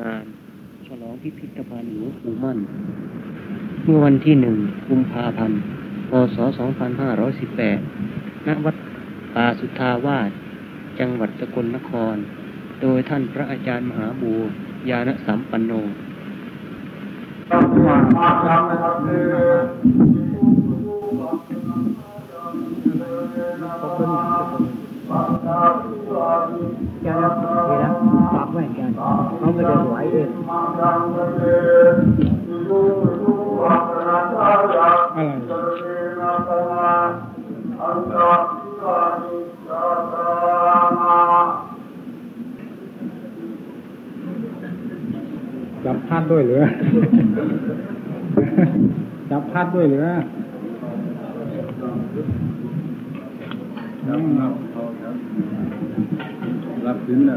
งาน ฉลองพิพิธภัณฑ์หลวงปู่มั่น เมื่อวันที่หนึ่งกุมภาพันธ์พศ 2518 ณ วัดป่าสุทธาวาส จังหวัดสกลนคร โดยท่านพระอาจารย์มหาบูญาณสัมปันโนแกแล้วดีแล้วฝากไว้แกเขาไม่ได้ไหวเองอะไรจับพัดด้วยเหรือจับพัดด้วยเหรืออืมรับสินนะ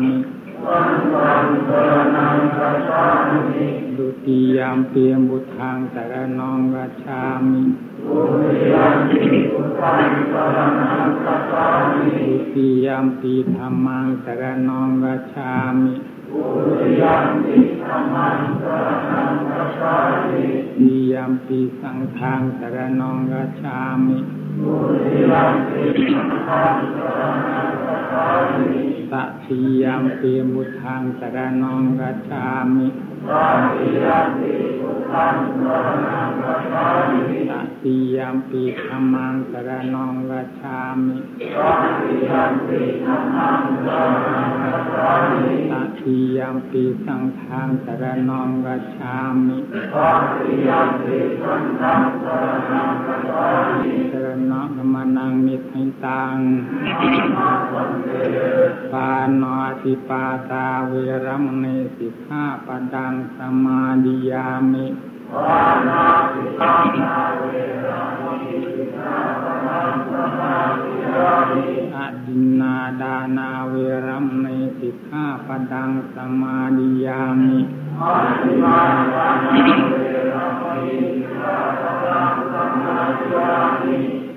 มิดุติยามเปียมบุทังสรณังรัจฉามิดุติยามปีธรรมังสรณังรัจฉามิติยามปีสังฆังสรณังรัจฉามิตติยามปีบุตทังสรณังรัจฉามิ ตะทิยามเปียมุทางสระนองกัจามิ ติยามปีธรรมังสรณังรัจฉามิตติยามปีสังฆังสรณังรัจฉามิสรณะธรรมนังนิทิตังปานอติปาตาเวรมณีสิกขาปดังสมาดิยามิอาดินาดานาเวรัมเมติข้าปดังสมาดิยามิ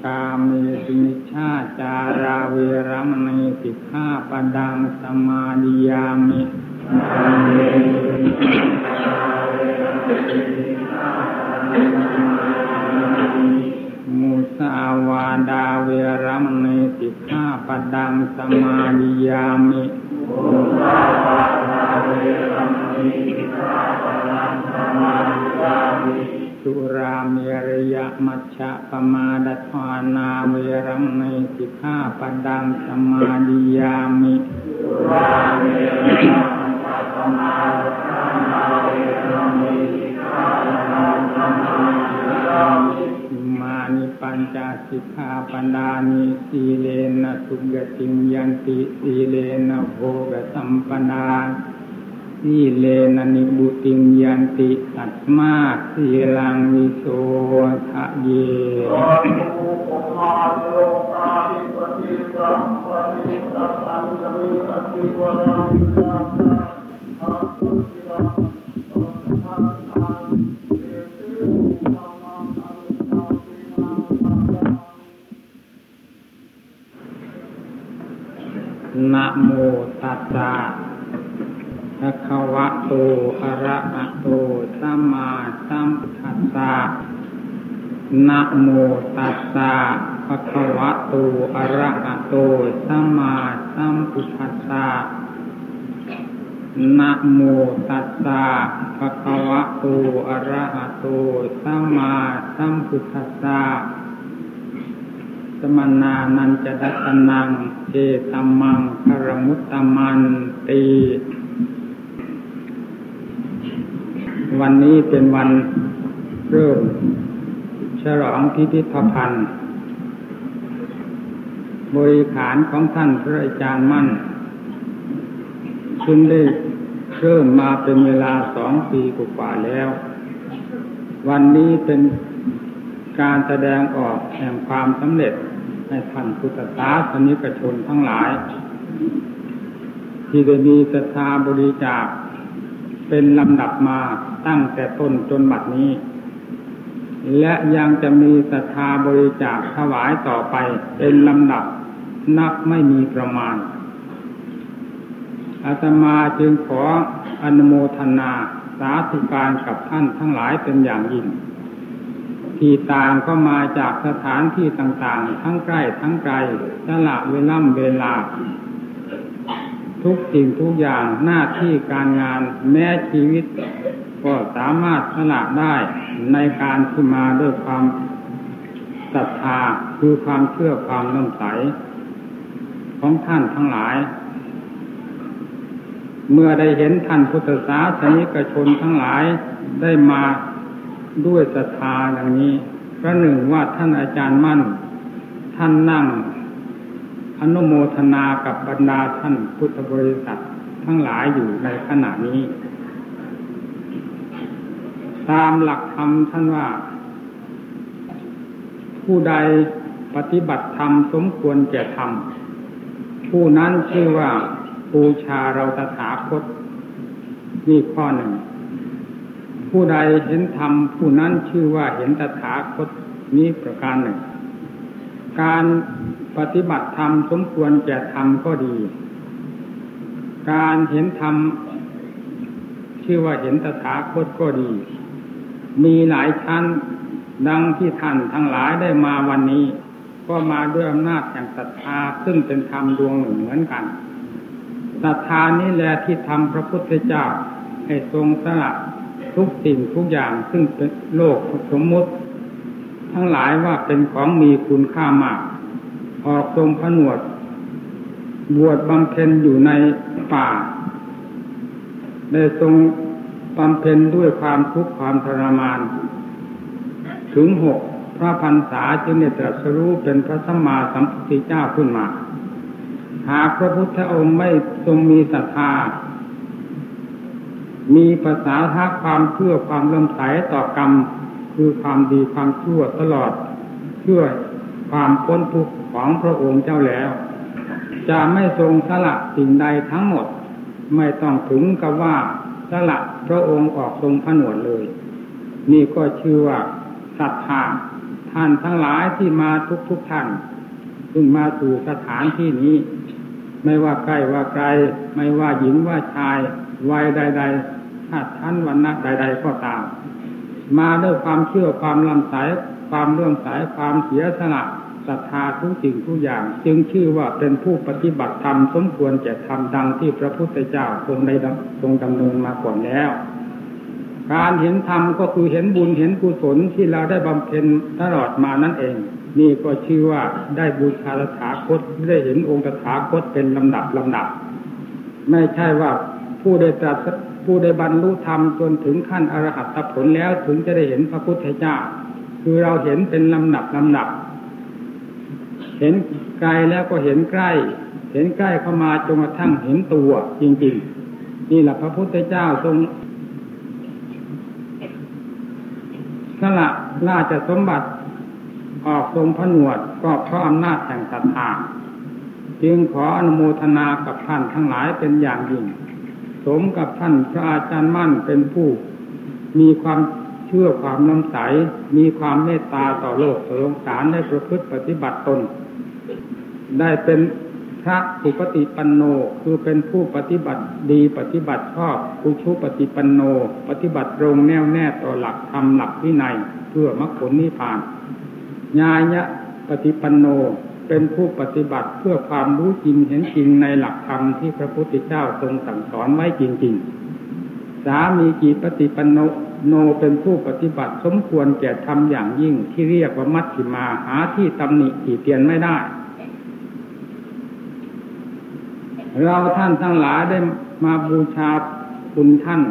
กามิสุนิชาจาราเวรัมเมติข้าปดังสมาดิยามิ มุสาวาดาเวรมณีสิกขาปดังสมาดิยามิมุสาวาดาเวรมณีสิกขาปดังสมาดิยามิสุราเมรยะมัชฌะปมาดัทานาเวรมณีสิกขาปดังสมาดิยามิม มานิปัญจสิกขาปันดานิสีเลนะสุกติมยันติสีเลนะโภกสัมปนาสีเลนะนิบุติมยันติตัตมาสีลังวิโสทะเยนะ นะโมตัสสะภะคะวะโต อะระหะโต สัมมาสัมพุทธัสสะนะโมตัสสะภะคะวะโต อะระหะโต สัมมาสัมพุทธัสสะ นะโมตัสสะภะคะวะโต อะระหะโต สัมมาสัมพุทธัสสะสมนานันจะดัตนังเจตัมมังคารมุตตมันตี วันนี้เป็นวันเริ่มฉลองพิพิธภัณฑ์ บริขารของท่านพระอาจารย์มั่น ซึ่งได้ เริ่มมาเป็นเวลาสองปีกว่าแล้ว วันนี้เป็นการแสดงออกแห่งความสำเร็จให้ท่านพุทธศาสนิกชนทั้งหลาย ที่ได้มีศรัทธาบริจาคเป็นลำดับมาตั้งแต่ต้นจนบัดนี้ และยังจะมีศรัทธาบริจาคถวายต่อไปเป็นลำดับนับไม่มีประมาณ อาตมาจึงขออนุโมทนาสาธุการกับท่านทั้งหลายเป็นอย่างยิ่ง ที่ต่างก็มาจากสถานที่ต่างๆ ทั้งใกล้ทั้งไกลสละเวล่ำเวลา ทุกสิ่งทุกอย่างหน้าที่การงานแม้ชีวิต ก็สามารถสละได้ในการที่มาด้วยความศรัทธาคือความเชื่อความน้ำใสของท่านทั้งหลาย เมื่อได้เห็นท่านพุทธศาสนิกชนทั้งหลายได้มาด้วยศรัทธาอย่างนี้พระหนึ่งว่าท่านอาจารย์มั่น ท่านนั่งอนุโมทนากับบรรดาท่านพุทธบริษัททั้งหลายอยู่ในขณะนี้ ตามหลักธรรมท่านว่า ผู้ใดปฏิบัติธรรมสมควรแก่ธรรมผู้นั้นชื่อว่า บูชาเราตถาคตนี่ข้อหนึ่ง ผู้ใดเห็นธรรมผู้นั้นชื่อว่าเห็นตถาคตนี้ประการหนึ่ง การปฏิบัติธรรมสมควรแก่ธรรมก็ดี การเห็นธรรมชื่อว่าเห็นตถาคตก็ดี มีหลายชั้นดังที่ท่านทั้งหลายได้มาวันนี้ ก็มาด้วยอำนาจแห่งศรัทธาซึ่งเป็นธรรมดวงหนึ่งเหมือนกัน ศรัทธานี้แหละที่ทำพระพุทธเจ้า ให้ทรงสละทุกสิ่งทุกอย่างซึ่งเป็นโลกสมมุติ ทั้งหลายว่าเป็นของมีคุณค่ามาก ออกทรงผนวด บวชบำเพ็ญอยู่ในป่า ได้ทรงบำเพ็ญด้วยความทุกข์ความทรมาน ถึงหกพระพันษาจึงได้ตรัสรู้เป็นพระสัมมาสัมพุทธเจ้าขึ้นมา หากพระพุทธองค์ไม่ทรงมีศรัทธา มีภาษาทักความเชื่อความเลื่อมใสต่อกรรม คือความดีความชั่วตลอดเชื่อความพ้นทุกข์ของพระองค์เจ้าแล้ว จะไม่ทรงสละสิ่งใดทั้งหมด ไม่ต้องถึงกับว่าสละพระองค์ออกทรงผนวดเลย นี่ก็ชื่อว่าศรัทธาท่านทั้งหลายที่มาทุกทุกท่านซึ่งมาสู่สถานที่นี้ ไม่ว่าใกล้ว่าไกล ไม่ว่าหญิงว่าชายวัยใด ๆ ชาติชั้นวันนะใด ๆ ก็ตาม มาด้วยความเชื่อความลำสายความเรื่องสายความเสียสละศรัทธาทุกสิ่งทุกอย่าง จึงชื่อว่าเป็นผู้ปฏิบัติธรรมสมควรจะทำดังที่พระพุทธเจ้าทรงได้ทรงดำเนินมาก่อนแล้ว การเห็นธรรมก็คือเห็นบุญเห็นกุศลที่เราได้บำเพ็ญตลอดมานั่นเอง นี่ก็ชื่อว่าได้บูชาตถาคตได้เห็นองค์ตถาคตเป็นลำดับลำดับ ไม่ใช่ว่าผู้ได้ตรัสผู้ได้บรรลุธรรมจนถึงขั้นอรหัตผลแล้วถึงจะได้เห็นพระพุทธเจ้า คือเราเห็นเป็นลำดับลำดับ เห็นไกลแล้วก็เห็นใกล้ เห็นใกล้เข้ามาจนกระทั่งเห็นตัวจริง ๆ นี่แหละพระพุทธเจ้าทรงสละราชสมบัติ ออกทรงผนวดก็เพราะอำนาจแห่งศรัทธาจึงขออนุโมทนากับท่านทั้งหลายเป็นอย่างยิ่ง สมกับท่านพระอาจารย์มั่นเป็นผู้ มีความเชื่อความน้ำใส มีความเมตตาต่อโลกสงสารได้ประพฤติปฏิบัติตน ได้เป็นพระสุปฏิปันโนคือเป็นผู้ปฏิบัติดีปฏิบัติชอบผู้ชุปฏิปันโน ปฏิบัติตรงแน่วแน่ต่อหลักธรรมหลักวินัยเพื่อมรรคผลนิพพาน ญาญะปฏิปันโนเป็นผู้ปฏิบัติเพื่อความรู้จริงเห็นจริงในหลักธรรมที่พระพุทธเจ้าทรงสั่งสอนไว้จริง ๆ สามีกีปฏิปันโนโนเป็นผู้ปฏิบัติสมควรแก่ทำอย่างยิ่งที่เรียกว่ามัชฌิมาหาที่ตำหนิที่เตียนไม่ได้ เราท่านทั้งหลายได้มาบูชาคุณท่าน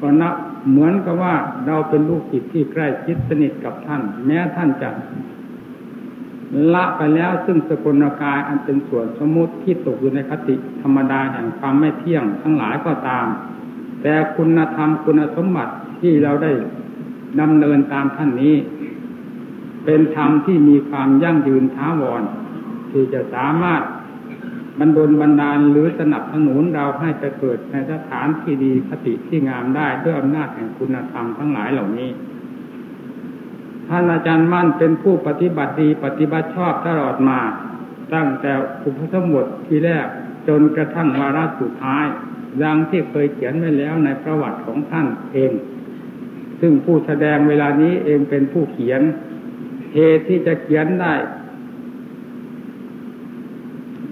ก็นับ เหมือนกับว่าเราเป็นลูกศิษที่ใกล้ชิดสนิทกับท่าน แม้ท่านจะละไปแล้วซึ่งสกุลกายอันเป็นส่วนสมมุติที่ตกอยู่ในคติธรรมดาแห่งความไม่เที่ยงทั้งหลายก็ตาม แต่คุณธรรมคุณสมบัติที่เราได้ดำเนินตามท่านนี้ เป็นธรรมที่มีความยั่งยืนท้าวร ที่จะสามารถ บรรดลบรรดาลหรือสนับสนุนเราให้จะเกิดในสถานที่ดีคติที่งามได้ด้วยอำนาจแห่งคุณธรรมทั้งหลายเหล่านี้ท่านอาจารย์มั่นเป็นผู้ปฏิบัติดีปฏิบัติชอบตลอดมา ตั้งแต่อุปสมบทที่แรกจนกระทั่งวาระสุดท้ายดังที่เคยเขียนไว้แล้วในประวัติของท่านเอง ซึ่งผู้แสดงเวลานี้เองเป็นผู้เขียนเหตุที่จะเขียนได้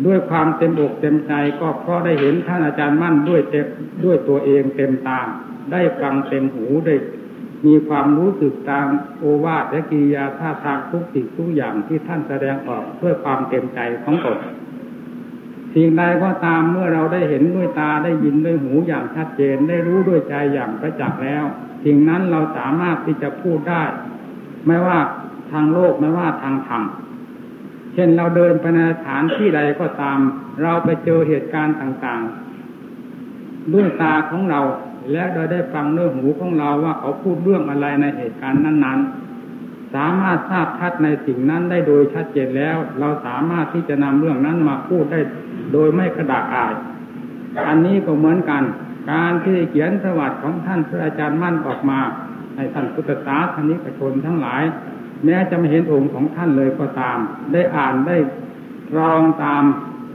ด้วยความเต็มอกเต็มใจก็เพราะได้เห็นท่านอาจารย์มั่นด้วยเต็มด้วยตัวเองเต็มตาได้ฟังเต็มหูได้มีความรู้สึกตามโอวาทและกิริยาท่าทางทุกสิ่งทุกอย่างที่ท่านแสดงออกเพื่อความเต็มใจของตนสิ่งใดก็ตามเมื่อเราได้เห็นด้วยตาได้ยินด้วยหูอย่างชัดเจนได้รู้ด้วยใจอย่างประจักษ์แล้วสิ่งนั้นเราสามารถที่จะพูดได้ ไม่ว่าทางโลกไม่ว่าทางธรรม เช่นเราเดินไปในสถานที่ใดก็ตาม เราไปเจอเหตุการณ์ต่างๆ ด้วยตาของเราและเราได้ฟังด้วยหูของเราว่าเขาพูดเรื่องอะไรในเหตุการณ์นั้น ๆ สามารถทราบชัดในสิ่งนั้นได้โดยชัดเจนแล้ว เราสามารถที่จะนำเรื่องนั้นมาพูดได้โดยไม่กระดากอาย อันนี้ก็เหมือนกัน การที่เขียนสวัสดิ์ของท่านพระอาจารย์มั่นออกมา ให้ท่านพุทธศาสนิกชนทั้งหลาย แม้จะไม่เห็นองค์ของท่านเลยก็ตาม ได้อ่านได้รองตาม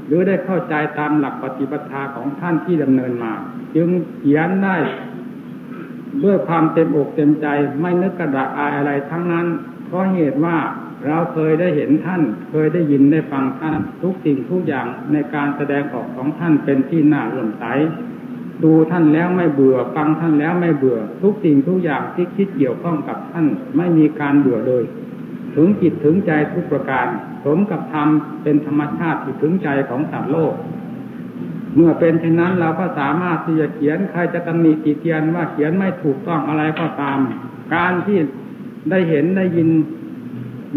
หรือได้เข้าใจตามหลักปฏิปทาของท่านที่ดำเนินมา จึงเขียนได้ด้วยความเต็มอกเต็มใจไม่นึกกระดาษอายอะไรทั้งนั้น เพราะเหตุว่าเราเคยได้เห็นท่าน เคยได้ยินได้ฟังท่าน ทุกสิ่งทุกอย่างในการแสดงออกของท่านเป็นที่น่าเลื่อมใส ดูท่านแล้วไม่เบื่อ ฟังท่านแล้วไม่เบื่อ ทุกสิ่งทุกอย่างที่คิดเกี่ยวข้องกับท่านไม่มีการเบื่อเลย ถึงจิตถึงใจทุกประการ สมกับธรรมเป็นธรรมชาติที่ถึงใจของสัตว์โลก เมื่อเป็นเช่นนั้นเราก็สามารถที่จะเขียนใครจะตำหนิติเตียนว่าเขียนไม่ถูกต้องอะไรก็ตาม การที่ได้เห็นได้ยิน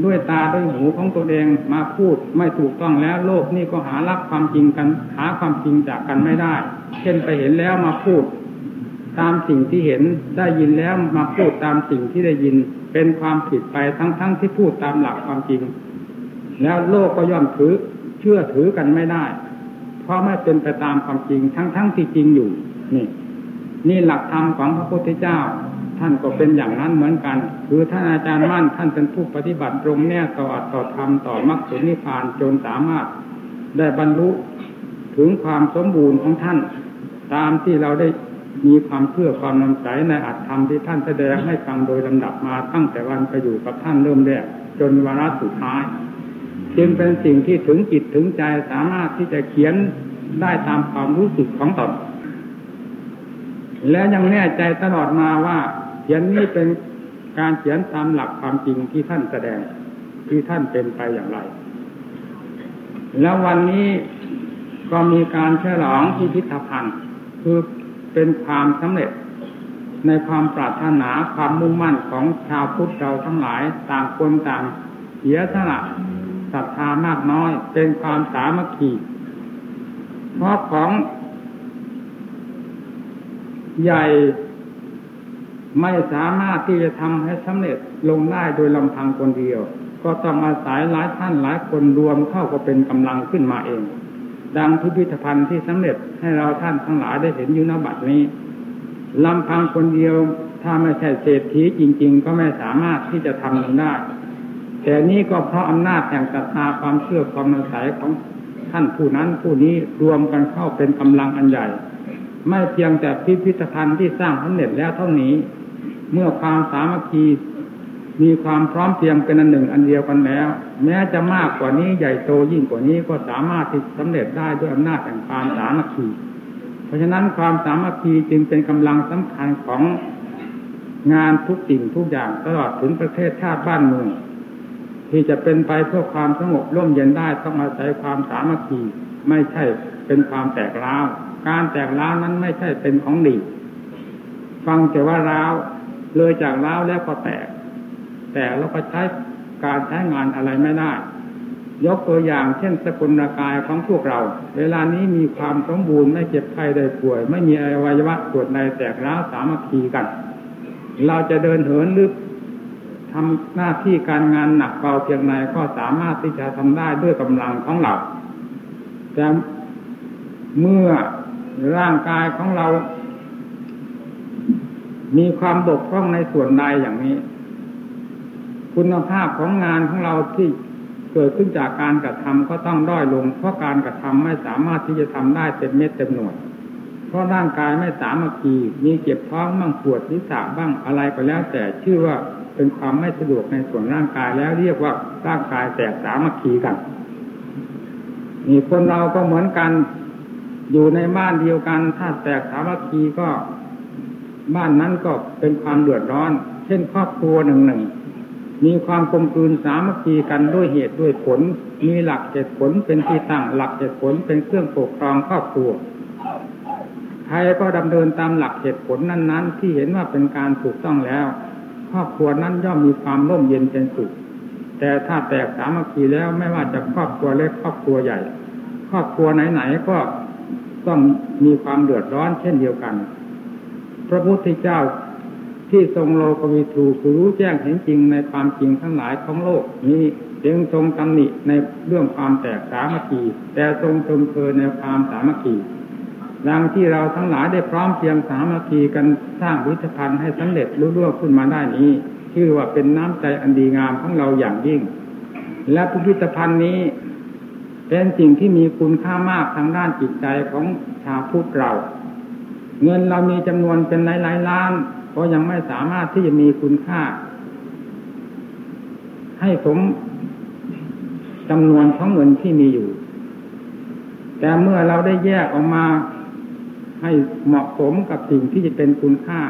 ด้วยตาด้วยหูของตัวเองมาพูดไม่ถูกต้องแล้ว โลกนี่ก็หารับความจริงกัน หาความจริงจากกันไม่ได้ เช่นไปเห็นแล้วมาพูด ตามสิ่งที่เห็นได้ยินแล้วมาพูดตามสิ่งที่ได้ยิน เป็นความผิดไปทั้งๆทที่พูดตามหลักความจริง แล้วโลกก็ย่อมถือเชื่อถือกันไม่ได้ เพราะไม่เป็นไปตามความจริงทั้งๆทที่จริงอยู่นี่นี่หลักธรรมของพระพุทธเจ้า ท่านก็เป็นอย่างนั้นเหมือนกัน คือท่านอาจารย์มั่นท่านเป็นผู้ปฏิบัติตรงแน่ต่ออัตต่อธรรมต่อมรรคผลนิพพานจนสามารถได้บรรลุถึงความสมบูรณ์ของท่าน ตามที่เราได้มีความเชื่อความนำใจในอัตธรรมที่ท่านแสดงให้ฟังโดยลำดับมาตั้งแต่วันไปอยู่กับท่านเริ่มแรกจนวาระสุดท้ายจึงเป็นสิ่งที่ถึงจิตถึงใจสามารถที่จะเขียนได้ตามความรู้สึกของตนและยังแน่ใจตลอดมาว่า ขียนนี้เป็นการเขียนตามหลักความจริงที่ท่านแสดงที่ท่านเป็นไปอย่างไร แล้ววันนี้ก็มีการฉลองพิพิธภัณฑ์คือเป็นความสำเร็จในความปรารถนาความมุ่งมั่นของชาวพุทธเราทั้งหลายต่างคนต่างเสียสละศรัทธามากน้อยเป็นความสามัคคีเพราะของใหญ่ ไม่สามารถที่จะทำให้สำเร็จลงได้โดยลำพังคนเดียว ก็ต้องอาศัยหลายท่านหลายคนรวมเข้าก็เป็นกำลังขึ้นมาเอง ดังพิพิธภัณฑ์ที่สำเร็จให้เราท่านทั้งหลายได้เห็นอยู่ณบัดนี้ลำพังคนเดียวถ้าไม่ใช่เศรษฐีจริง ๆ ก็ไม่สามารถที่จะทำลงได้ แต่นี้ก็เพราะอำนาจแห่งศรัทธาความเชื่อความมั่นใจของท่านผู้นั้นผู้นี้รวมกันเข้าเป็นกำลังอันใหญ่ ไม่เพียงแต่พิพิธภัณฑ์ที่สร้างสำเร็จแล้วเท่านี้ เมื่อความสามัคคีมีความพร้อมเพียงเป็นอันหนึ่งอันเดียวกันแล้ว แม้จะมากกว่านี้ใหญ่โตยิ่งกว่านี้ก็สามารถที่สำเร็จได้ด้วยอำนาจแห่งความสามัคคีเพราะฉะนั้นความสามัคคีจึงเป็นกำลังสำคัญของงานทุกสิ่งทุกอย่างตลอดถึงประเทศชาติบ้านเมืองที่จะเป็นไปเพื่อความสงบร่มเย็นได้ต้องอาศัยความสามัคคีไม่ใช่เป็นความแตกร้าว การแตกร้าวนั้นไม่ใช่เป็นของดี ฟังแต่ว่าร้าว เลยจากร้าวแล้วก็แตก แต่เราก็ใช้การใช้งานอะไรไม่ได้ ยกตัวอย่างเช่นสกุลกายของพวกเรา เวลานี้มีความสมบูรณ์ไม่เจ็บไข้ได้ป่วย ไม่มีอวัยวะส่วนใดแตกร้าวสามัคคีกัน เราจะเดินเหินหรือทำหน้าที่การงานหนักเบาเพียงไรก็สามารถที่จะทำได้ด้วยกำลังของเราแต่เมื่อร่างกายของเรา มีความบกพร่องในส่วนใดอย่างนี้ คุณภาพของงานของเราที่เกิดขึ้นจากการกระทำก็ต้องด้อยลง เพราะการกระทำไม่สามารถที่จะทำได้เต็มเม็ดเต็มหน่วย เพราะร่างกายไม่สามัคคีมีเจ็บท้องบ้างปวดศีรษะบ้างอะไรก็แล้ว แต่ชื่อว่าเป็นความไม่สะดวกในส่วนร่างกายแล้วเรียกว่าร่างกายแตกสามัคคีกันมีคนเราก็เหมือนกัน อยู่ในบ้านเดียวกัน ถ้าแตกสามัคคีก็ บ้านนั้นก็เป็นความเดือดร้อน เช่นครอบครัวหนึ่งหนึ่งมีความกลมกลืนสามัคคีกันด้วยเหตุด้วยผล มีหลักเหตุผลเป็นที่ตั้งหลักเหตุผลเป็นเครื่องปกครองครอบครัวใครก็ดำเนินตามหลักเหตุผลนั้น ๆ ที่เห็นว่าเป็นการถูกต้องแล้ว ครอบครัวนั้นย่อมมีความร่มเย็นเป็นสุขแต่ถ้าแตกสามัคคีแล้วไม่ว่าจะครอบครัวเล็กครอบครัวใหญ่ ครอบครัวไหนๆก็ต้องมีความเดือดร้อนเช่นเดียวกัน พระพุทธเจ้าที่ทรงโลกวิทูคือรู้แจ้งเห็นจริงในความจริงทั้งหลายของโลกนี้จึงทรงตำหนิในเรื่องความแตกสามัคคี แต่ทรงชมเชยในความสามัคคีดังที่เราทั้งหลายได้พร้อมเพียงสามัคคีกันสร้างวิถภัณฑ์ให้สำเร็จรุ่ร่วงขึ้นมาได้นี้ชื่อว่าเป็นน้ำใจอันดีงามของเราอย่างยิ่ง และพิพิธภัณฑ์นี้ เป็นสิ่งที่มีคุณค่ามากทางด้านจิตใจของชาวพุทธเรา เงินเรามีจำนวนเป็นหลายๆล้าน ก็ยังไม่สามารถที่จะมีคุณค่า ให้สมจำนวนของเงินที่มีอยู่ แต่เมื่อเราได้แยกออกมาให้เหมาะสมกับสิ่งที่จะเป็นคุณค่า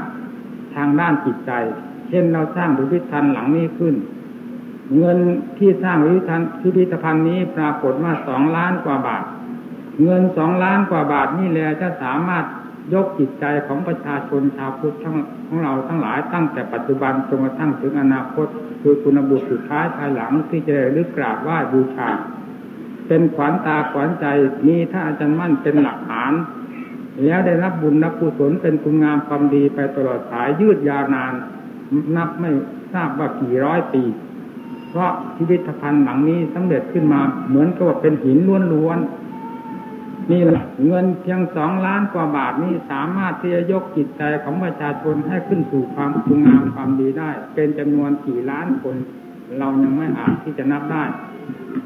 ทางด้านจิตใจ เช่นเราสร้างพิพิธภัณฑ์หลังนี้ขึ้น เงินที่สร้างพิพิธภัณฑ์พิพิธภัณฑ์นี้ปรากฏว่าสองล้านกว่าบาท เงินสองล้านกว่าบาทนี่แหละจะสามารถ ยกจิตใจของประชาชนชาวพุทธของเราทั้งหลายตั้งแต่ปัจจุบันจนกระทั่งถึงอนาคต คือคุณบุตรสุดท้ายภายหลังที่จะได้ลึกกราบไหว้บูชา เป็นขวัญตาขวัญใจมีถ้าอาจารย์มั่นเป็นหลักฐาน แล้วได้รับบุญนับกุศลเป็นคุณงามความดีไปตลอดสายยืดยาวนาน นับไม่ทราบว่ากี่ร้อยปี เพราะพิพิธภัณฑ์หลังนี้สำเร็จขึ้นมาเหมือนกับว่าเป็นหินล้วนๆ นี่แหละเงินเพียงสองล้านกว่าบาทนี้สามารถที่จะยกจิตใจของประชาชนให้ขึ้นสู่ความคุณงามความดีได้ เป็นจำนวนกี่ล้านคน เรายังไม่อาจที่จะนับได้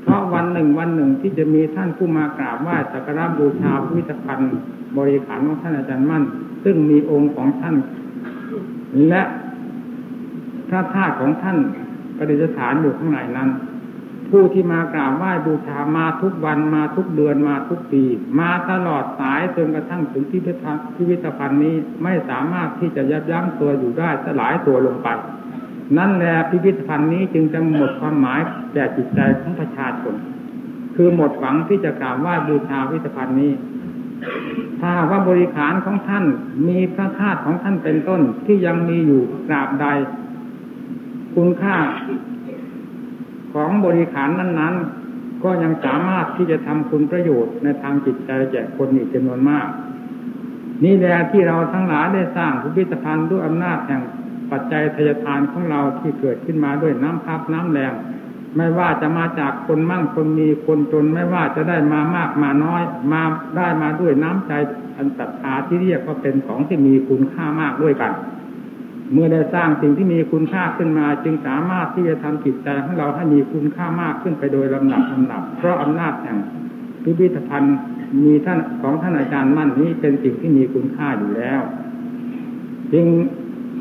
เพราะวันหนึ่งวันหนึ่งที่จะมีท่านผู้มากราบไหว้สักการะบูชาพิพิธภัณฑ์บริขารของท่านอาจารย์มั่น ซึ่งมีองค์ของท่าน และพระธาตุของท่านประดิษฐานอยู่ข้างในนั้น ผู้ที่มากราบไหว้บูชามาทุกวันมาทุกเดือนมาทุกปี มาตลอดสายจนกระทั่งถึงที่พิพิธภัณฑ์นี้ไม่สามารถที่จะยับยั้งตัวอยู่ได้สลายตัวลงไป นั่นแหละพิพิธภัณฑ์นี้จึงจะหมดความหมายแก่จิตใจของประชาชนคือหมดหวังที่จะกราบไหว้บูชาพิพิธภัณฑ์นี้ถ้าว่าบริขารของท่านมีพระธาตุของท่านเป็นต้นที่ยังมีอยู่กราบใด คุณค่า ของบริขารนั้นๆ ก็ยังสามารถที่จะทำคุณประโยชน์ในทางจิตใจแก่คนอีกจำนวนมาก นี่แหละที่เราทั้งหลายได้สร้างพิพิธภัณฑ์ด้วยอำนาจแห่งปัจจัยทยทานของเราที่เกิดขึ้นมาด้วยน้ำพักน้ำแรงไม่ว่าจะมาจากคนมั่งคนมีคนจนไม่ว่าจะได้มามากมาน้อย มาได้มาด้วยน้ำใจอันศรัทธาที่เรียกว่าเป็นของที่มีคุณค่ามากด้วยกัน เมื่อได้สร้างสิ่งที่มีคุณค่าขึ้นมา จึงสามารถที่จะทำจิตใจของเราให้มีคุณค่ามากขึ้นไปโดยลำดับลำดับ เพราะอำนาจแห่งพิพิธภัณฑ์มีท่านของท่านอาจารย์มั่นนี้เป็นสิ่งที่มีคุณค่าอยู่แล้ว จึง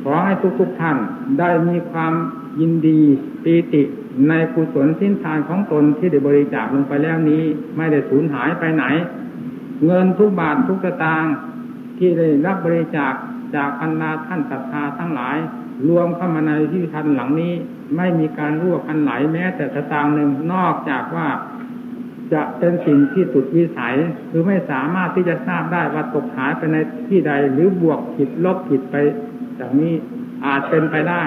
ขอให้ทุกๆทท่านได้มีความยินดีปีติในกุศลสิ้นทานของตนที่ได้บริจาคลงไปแล้วนี้ ไม่ได้สูญหายไปไหน เงินทุกบาททุกสตางค์ที่ได้รับบริจาค จากอันนาท่านศรัทธาทั้งหลาย รวมเข้ามาในที่ทันหลังนี้ ไม่มีการรั่วกันไหลแม้แต่สตางค์หนึ่งนอกจากว่าจะเป็นสิ่งที่สุดวิสัยคือไม่สามารถที่จะทราบได้ว่าตกหายไปในที่ใดหรือบวกผิดลบผิดไปจากนี้อาจเป็นไปได้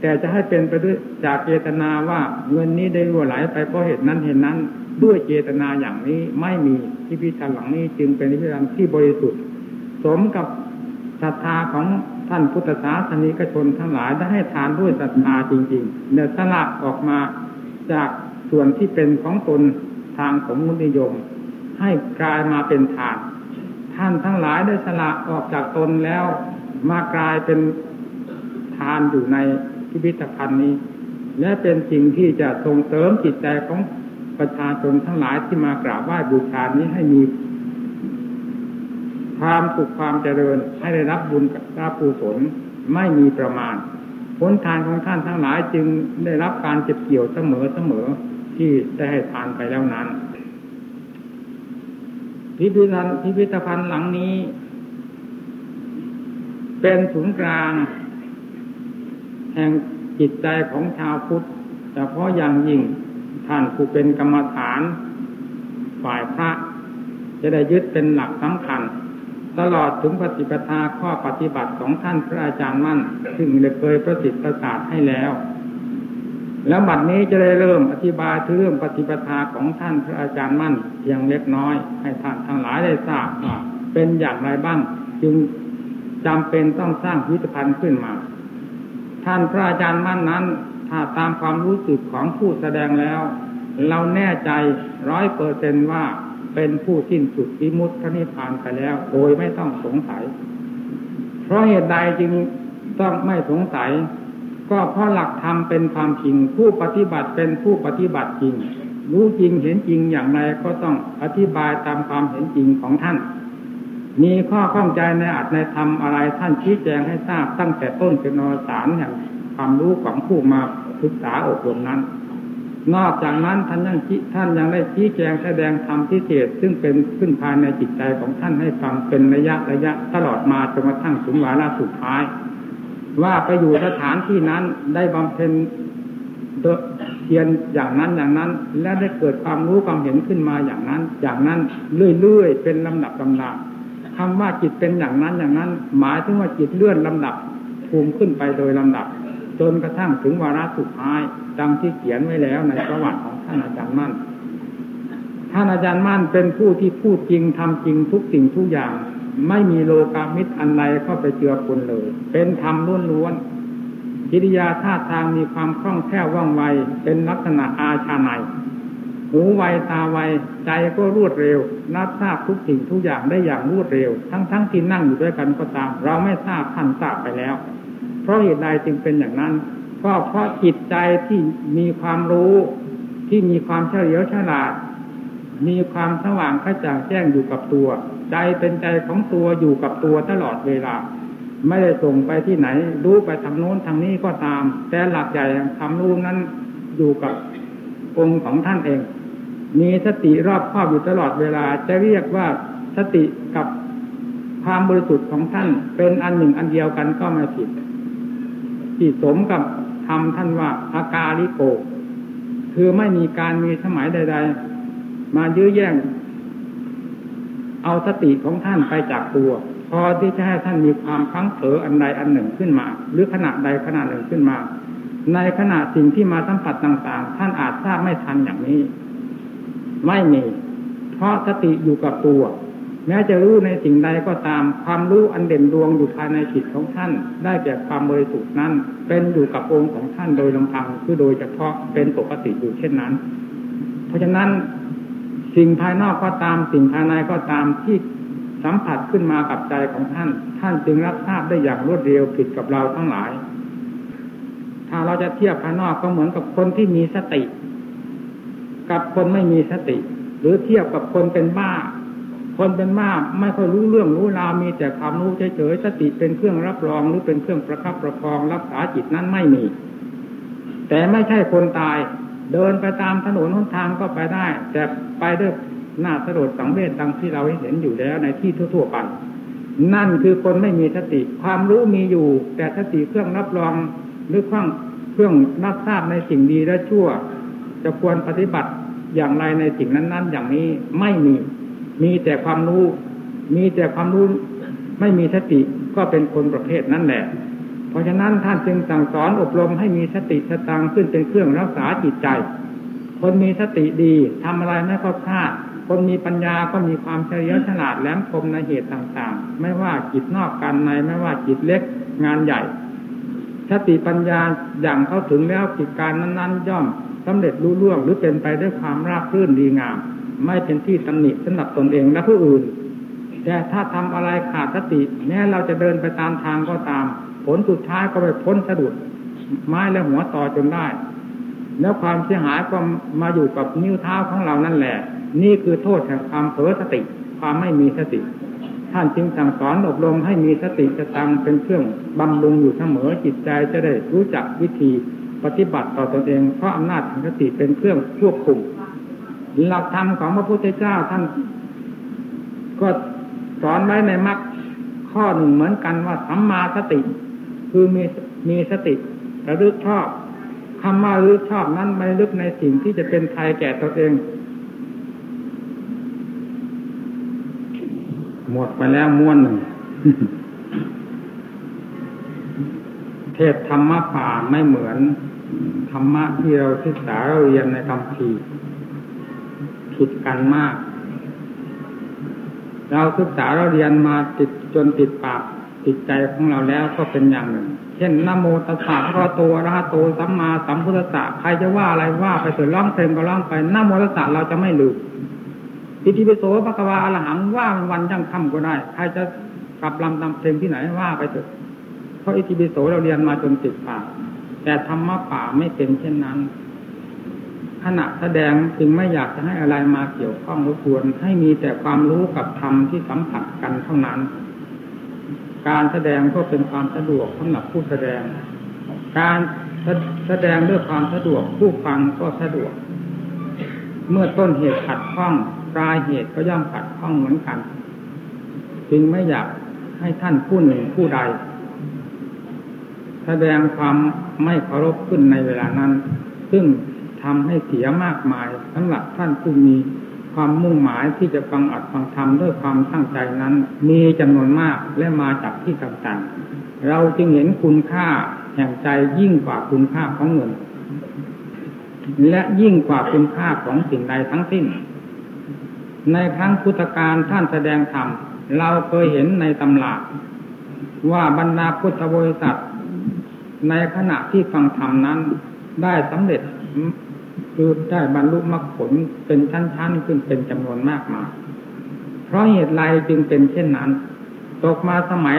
แต่จะให้เป็นไปด้วยจากเจตนาว่าเงินนี้ได้รั่วไหลไปเพราะเหตุนั้นเหตุนั้นด้วยเจตนาอย่างนี้ไม่มีที่พิธาหลังนี้จึงเป็นพิธีที่บริสุทธิ์ สมกับ ศรัทธาของท่านพุทธศาสนิกชนทั้งหลายได้ให้ทานด้วยศรัทธาจริงๆเนี่ยสลักออกมาจากส่วนที่เป็นของตนทางสมมุตินิยม ให้กลายมาเป็นทาน ท่านทั้งหลายได้สละออกจากตนแล้วมากลายเป็นทานอยู่ในพิพิธภัณฑ์นี้ และเป็นสิ่งที่จะส่งเสริมจิตใจของประชาชนทั้งหลายที่มากราบไหว้บูชานี้ให้มี ความสุขความเจริญให้ได้รับบุญกับรับกุศลไม่มีประมาณผลทานของท่านทั้งหลายจึงได้รับการเจ็บเกี่ยวเสมอเสมอที่ได้ให้ทานไปแล้วนั้น พิพิธภัณฑ์พิพิธภัณฑ์หลังนี้ เป็นศูนย์กลาง แห่งจิตใจของชาวพุทธเฉพาะอย่างยิ่งท่านผู้เป็นกรรมฐาน ฝ่ายพระ จะได้ยึดเป็นหลักสำคัญ ตลอดถึงปฏิปทาข้อปฏิบัติของท่านพระอาจารย์มั่น ซึ่งได้เคยประสิทธิ์ประสาทให้แล้ว แล้วบัดนี้จะได้เริ่มอธิบายถึงเรื่องปฏิปทาของท่านพระอาจารย์มั่นเพียงเล็กน้อย ให้ท่านทั้งหลายได้ทราบว่าเป็นอย่างไรบ้าง จึงจำเป็นต้องสร้างพิพิธภัณฑ์ขึ้นมา ท่านพระอาจารย์มั่นนั้น ถ้าตามความรู้สึกของผู้แสดงแล้ว เราแน่ใจร้อยเปอร์เซนว่า เป็นผู้สิ้นสุดวิมุตตินิพพานไปแล้ว โดยไม่ต้องสงสัย เพราะเหตุใดจึงต้องไม่สงสัย ก็เพราะหลักธรรมเป็นความจริง ผู้ปฏิบัติเป็นผู้ปฏิบัติจริง รู้จริงเห็นจริงอย่างไรก็ต้องอธิบายตามความเห็นจริงของท่าน มีข้อข้องใจในอัตในธรรมอะไรท่านชี้แจงให้ทราบตั้งแต่ต้นจนนสารอย่งความรู้ของผู้มาศึกษาอบรมนั้น นอกจากนั้นท่านยังท่านยังได้ชี้แจงแสดงธรรมพิเศษซึ่งเป็นขึ้นภายในจิตใจของท่านให้ฟังเป็นระยะระยะตลอดมาจนกระทั่งถึงวาระสุดท้าย ว่าไปอยู่สถานที่นั้นได้บำเพ็ญเพียรอย่างนั้นอย่างนั้น และได้เกิดความรู้ความเห็นขึ้นมาอย่างนั้น อย่างนั้นเรื่อยๆเป็นลำดับลำดับคำว่าจิตเป็นอย่างนั้นอย่างนั้น หมายถึงว่าจิตเลื่อนลำดับภูมิขึ้นไปโดยลำดับ จนกระทั่งถึงวาระสุดท้าย ดังที่เขียนไว้แล้วในประวัติของท่านอาจารย์มั่น ท่านอาจารย์มั่นเป็นผู้ที่พูดจริงทำจริงทุกสิ่งทุกอย่าง ไม่มีโลกามิตรอันใดเข้าไปเจือปนเลย เป็นธรรมล้วนๆกิริยาท่าทางมีความคล่องแคล่วว่องไว เป็นลักษณะอาชาในหูไวตาไวใจก็รวดเร็วนับทราบทุกสิ่งทุกอย่างได้อย่างรวดเร็ว ทั้งๆทที่นั่งอยู่ด้วยกันก็ตาม เราไม่ทราบท่านทราบไปแล้ว เพราะเหตุใดจึงเป็นอย่างนั้นก็เพราะจิตใจที่มีความรู้ที่มีความเฉลียวฉลาด มีความสว่างกระจ่างแจ้งอยู่กับตัว ใจเป็นใจของตัวอยู่กับตัวตลอดเวลา ไม่ได้ส่งไปที่ไหน รู้ไปทางโน้นทางนี้ก็ตาม แต่หลักใหญ่ทำรู้นั้นอยู่กับองค์ของท่านเอง มีสติรอบครอบอยู่ตลอดเวลา จะเรียกว่าสติกับความบริสุทธิ์ของท่านเป็นอันหนึ่งอันเดียวกันก็ไม่ผิด ที่สมกับทำท่านว่าอาการิโก คือไม่มีการมีสมัยใด ๆ มายื้อแย่ง เอาสติของท่านไปจากตัว พอที่จะให้ท่านมีความพังเผลออันใดอันหนึ่งขึ้นมา หรือขณะใดขณะหนึ่งขึ้นมา ในขณะสิ่งที่มาสัมผัสต่างๆ ท่านอาจทราบไม่ทันอย่างนี้ ไม่มีเพราะสติอยู่กับตัว แม้จะรู้ในสิ่งใดก็ตาม ความรู้อันเด่นดวงอยู่ภายในจิตของท่าน ได้แก่ความบริสุทธิ์นั้น เป็นอยู่กับองค์ของท่านโดยลำพังคือโดยเฉพาะเป็นปกติอยู่เช่นนั้น เพราะฉะนั้นสิ่งภายนอกก็ตาม สิ่งภายในก็ตามที่สัมผัสขึ้นมากับใจของท่าน ท่านจึงรับทราบได้อย่างรวดเร็วผิดกับเราทั้งหลาย ถ้าเราจะเทียบภายนอกก็เหมือนกับคนที่มีสติ กับคนไม่มีสติ หรือเทียบกับคนเป็นบ้า คนเป็นบ้าไม่ค่อยรู้เรื่องรู้ราวมีแต่ความรู้เฉยๆสติเป็นเครื่องรับรองหรือเป็นเครื่องประคับประคองรักษาจิตนั้นไม่มี แต่ไม่ใช่คนตาย เดินไปตามถนนหนทางก็ไปได้ แต่ไปด้วยหน้าสลดสังเวชดังที่เราเห็นอยู่แล้วในที่ทั่วๆไปนั่นคือคนไม่มีสติความรู้มีอยู่ แต่สติเครื่องรับรองหรือเครื่องเครื่องรับทราบในสิ่งดีและชั่ว จะควรปฏิบัติอย่างไรในสิ่งนั้น ๆ อย่างนี้ไม่มี มีแต่ความรู้ มีแต่ความรู้ไม่มีสติก็เป็นคนประเภทนั้นแหละ เพราะฉะนั้นท่านจึงสั่งสอนอบรมให้มีสติสตังขึ้นเป็นเครื่องรักษาจิตใจ คนมีสติดีทำอะไรไม่ก็พลาดคนมีปัญญาก็มีความเฉลียวฉลาดแหลมคมในเหตุต่างๆ ไม่ว่าจิตนอกการในไม่ว่าจิตเล็กงานใหญ่สติปัญญาอย่างเข้าถึงแล้วกิจการนั้น ๆ ย่อมสำเร็จรู้ล่วงหรือเป็นไปด้วยความราบรื่นดีงาม ไม่เป็นที่ตำหนิสำหรับตนเองและผู้อื่น แต่ถ้าทำอะไรขาดสติแม้เราจะเดินไปตามทางก็ตาม ผลสุดท้ายก็ไปพ้นสะดุด ไม้และหัวต่อจนได้ แล้วความเสียหายก็มาอยู่กับนิ้วเท้าของเรานั่นแหละ นี่คือโทษแห่งความเผลอสติ ความไม่มีสติ ท่านจึงสั่งสอนอบรมให้มีสติสตังเป็นเครื่องบำรุงอยู่เสมอจิตใจจะได้รู้จักวิธีปฏิบัติต่อตนเองเพราะอำนาจแห่งสติเป็นเครื่องควบคุม หลักธรรมของพระพุทธเจ้าท่านก็สอนไว้ในมรรคข้อหนึ่งเหมือนกันว่าสัมมาสติ คือมีมีสติระลึกชอบคำว่าระลึกชอบนั้นไม่ลึกในสิ่งที่จะเป็นภัยแก่ตนเอง หมดไปแล้วม้วนหนึ่งเทศธรรมะป่าไม่เหมือนธรรมะที่เราศึกษาเราเรียนในคำพี ผิดกันมาก เราศึกษาเราเรียนมาติดจนติดปากติดใจของเราแล้วก็เป็นอย่างหนึ่ง เช่นนโมตัสสะพระโตระหะโตสัมมาสัมพุทธัสสะใครจะว่าอะไรว่าไปเถิดร้องเพลงก็ร้องไปนโมตัสสะเราจะไม่ลืมอิติปิโสภควาอรหังว่าวันยั่งค่ำก็ได้ ใครจะกลับลำตามเพลงที่ไหนว่าไปเถอะเพราะอิติปิโสเราเรียนมาจนติดปากแต่ธรรมะป่าไม่เป็นเช่นนั้น ขณะแสดงจึงไม่อยากจะให้อะไรมาเกี่ยวข้องรบกวน ให้มีแต่ความรู้กับธรรมที่สัมผัสกันเท่านั้น การแสดงก็เป็นความสะดวกสำหรับผู้แสดง การแสดงด้วยความสะดวกผู้ฟังก็สะดวก เมื่อต้นเหตุขัดข้องปลายเหตุก็ย่อมขัดข้องเหมือนกัน จึงไม่อยากให้ท่านผู้หนึ่งผู้ใด แสดงความไม่เคารพขึ้นในเวลานั้น ซึ่ง ทำให้เสียมากมายสำหรับท่านผู้มีความมุ่งหมายที่จะฟังอัดฟังธรรมด้วยความตั้งใจนั้น มีจำนวนมากและมาจากที่ต่างๆ เราจึงเห็นคุณค่าแห่งใจยิ่งกว่าคุณค่าของเงิน และยิ่งกว่าคุณค่าของสิ่งใดทั้งสิ้น ในครั้งพุทธกาลท่านแสดงธรรมเราเคยเห็นในตำราว่าบรรดาพุทธบริษัทในขณะที่ฟังธรรมนั้นได้สำเร็จ คือได้บรรลุมรรคผลเป็นชั้นๆขึ้นเป็นจำนวนมากมาเพราะเหตุไรจึงเป็นเช่นนั้น ตกมาสมัย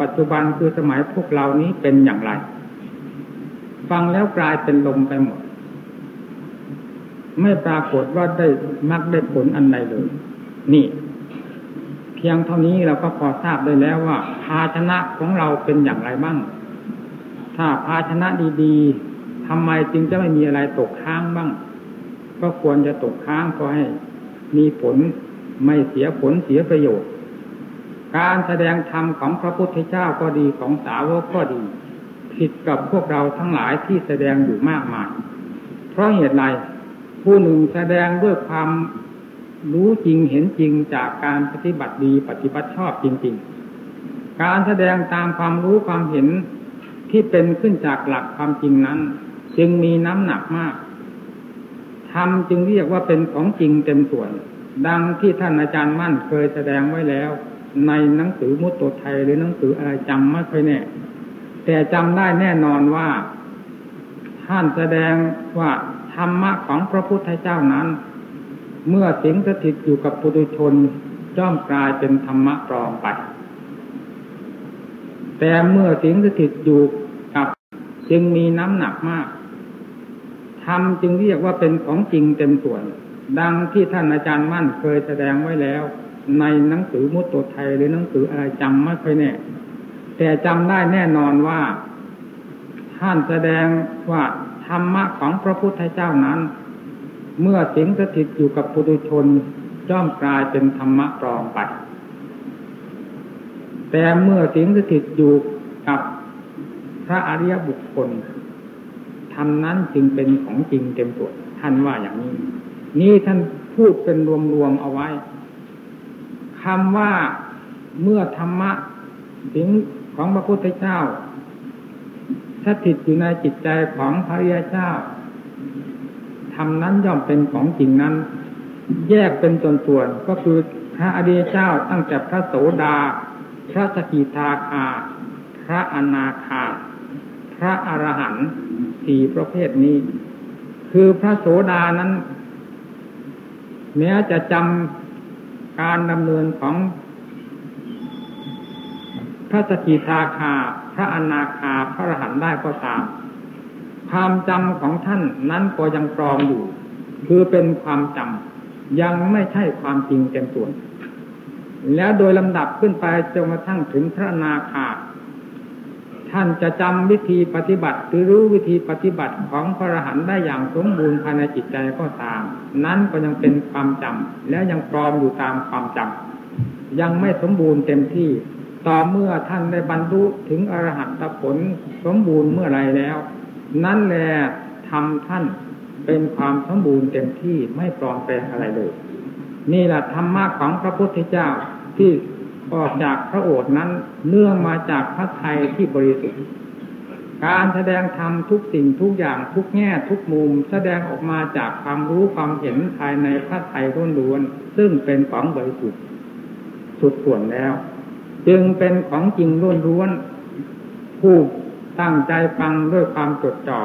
ปัจจุบันคือสมัยพวกเรานี้เป็นอย่างไร ฟังแล้วกลายเป็นลมไปหมด ไม่ปรากฏว่าได้มักได้ผลอันใดเลย นี่ เพียงเท่านี้เราก็พอทราบได้แล้วว่า ภาชนะของเราเป็นอย่างไรบ้าง ถ้าภาชนะดีๆ ทำไมจึงจะไม่มีอะไรตกค้างบ้าง ก็ควรจะตกค้างก็ให้ มีผลไม่เสียผลเสียประโยชน์ การแสดงธรรมของพระพุทธเจ้าก็ดีของสาวกก็ดี ผิดกับพวกเราทั้งหลายที่แสดงอยู่มากมาย เพราะเหตุไรผู้หนึ่งแสดงด้วยความรู้จริงเห็นจริงจากการปฏิบัติดีปฏิบัติชอบจริง ๆ การแสดงตามความรู้ความเห็นที่เป็นขึ้นจากหลักความจริงนั้น จึงมีน้ำหนักมากทำจึงเรียกว่าเป็นของจริงเต็มส่วน ดังที่ท่านอาจารย์มั่นเคยแสดงไว้แล้ว ในหนังสือมุตโตไทยหรือหนังสืออะไรจำไม่ค่อยแน่ แต่จำได้แน่นอนว่า ท่านแสดงว่าธรรมะของพระพุทธเจ้านั้น เมื่อสิงสถิตอยู่กับปุถุชนย่อมกลายเป็นธรรมะปลอมไป แต่เมื่อสิงสถิตอยู่กับจึงมีน้ำหนักมาก ธรรมจึงเรียกว่าเป็นของจริงเต็มส่วน ดังที่ท่านอาจารย์มั่นเคยแสดงไว้แล้ว ในหนังสือมุตโตไทยหรือหนังสืออะไรจำไม่ค่อยแน่ แต่จำได้แน่นอนว่า ท่านแสดงว่าธรรมะของพระพุทธเจ้านั้น เมื่อสิงสถิตอยู่กับปุถุชนย่อมกลายเป็นธรรมะปลอมไป แต่เมื่อสิงสถิตอยู่กับพระอริยบุคคล ธรรมนั้นจึงเป็นของจริงเต็มตัวท่านว่าอย่างนี้ นี่ท่านพูดเป็นรวมๆเอาไว้คำว่าเมื่อธรรมะสิงของพระพุทธเจ้าสถิตอยู่ในจิตใจของพระริยเจ้าทำนั้นย่อมเป็นของจริงนั้น แยกเป็นส่วนๆก็คือพระอริยเจ้าตั้งแต่พระโสดา พระสกิทาคา พระอนาคา พระอรหันต์ สี่ประเภทนี้ คือพระโสดานั้นแม้จะจำการดำเนินของ พระสกิทาคา พระอนาคาพระอรหันต์ได้ก็ตาม ความจำของท่านนั้นก็ยังปลอมอยู่ คือเป็นความจำยังไม่ใช่ความจริงเต็มส่วน แล้วโดยลำดับขึ้นไปจนกระทั่งถึงพระนาคา ท่านจะจำวิธีปฏิบัติ หรือรู้วิธีปฏิบัติของพระอรหันต์ได้อย่างสมบูรณ์ภายในจิตใจก็ตาม นั้นก็ยังเป็นความจำและยังปลอมอยู่ตามความจำยังไม่สมบูรณ์เต็มที่ ต่อเมื่อท่านได้บรรลุถึงอรหัตผลสมบูรณ์เมื่อไรแล้ว นั่นแหละทำท่านเป็นความสมบูรณ์เต็มที่ไม่ปลอมแปลงอะไรเลย นี่แหละธรรมะของพระพุทธเจ้าที่ ออกจากพระโอษฐ์นั้นเนื่องมาจากพระไทยที่บริสุทธิ์ การแสดงธรรมทุกสิ่งทุกอย่างทุกแง่ทุกมุม แสดงออกมาจากความรู้ความเห็นภายในพระไทยล้วนๆซึ่งเป็นของบริสุทธิ์สุดส่วนแล้ว จึงเป็นของจริงล้วนๆผู้ตั้งใจฟังด้วยความจดจ่อ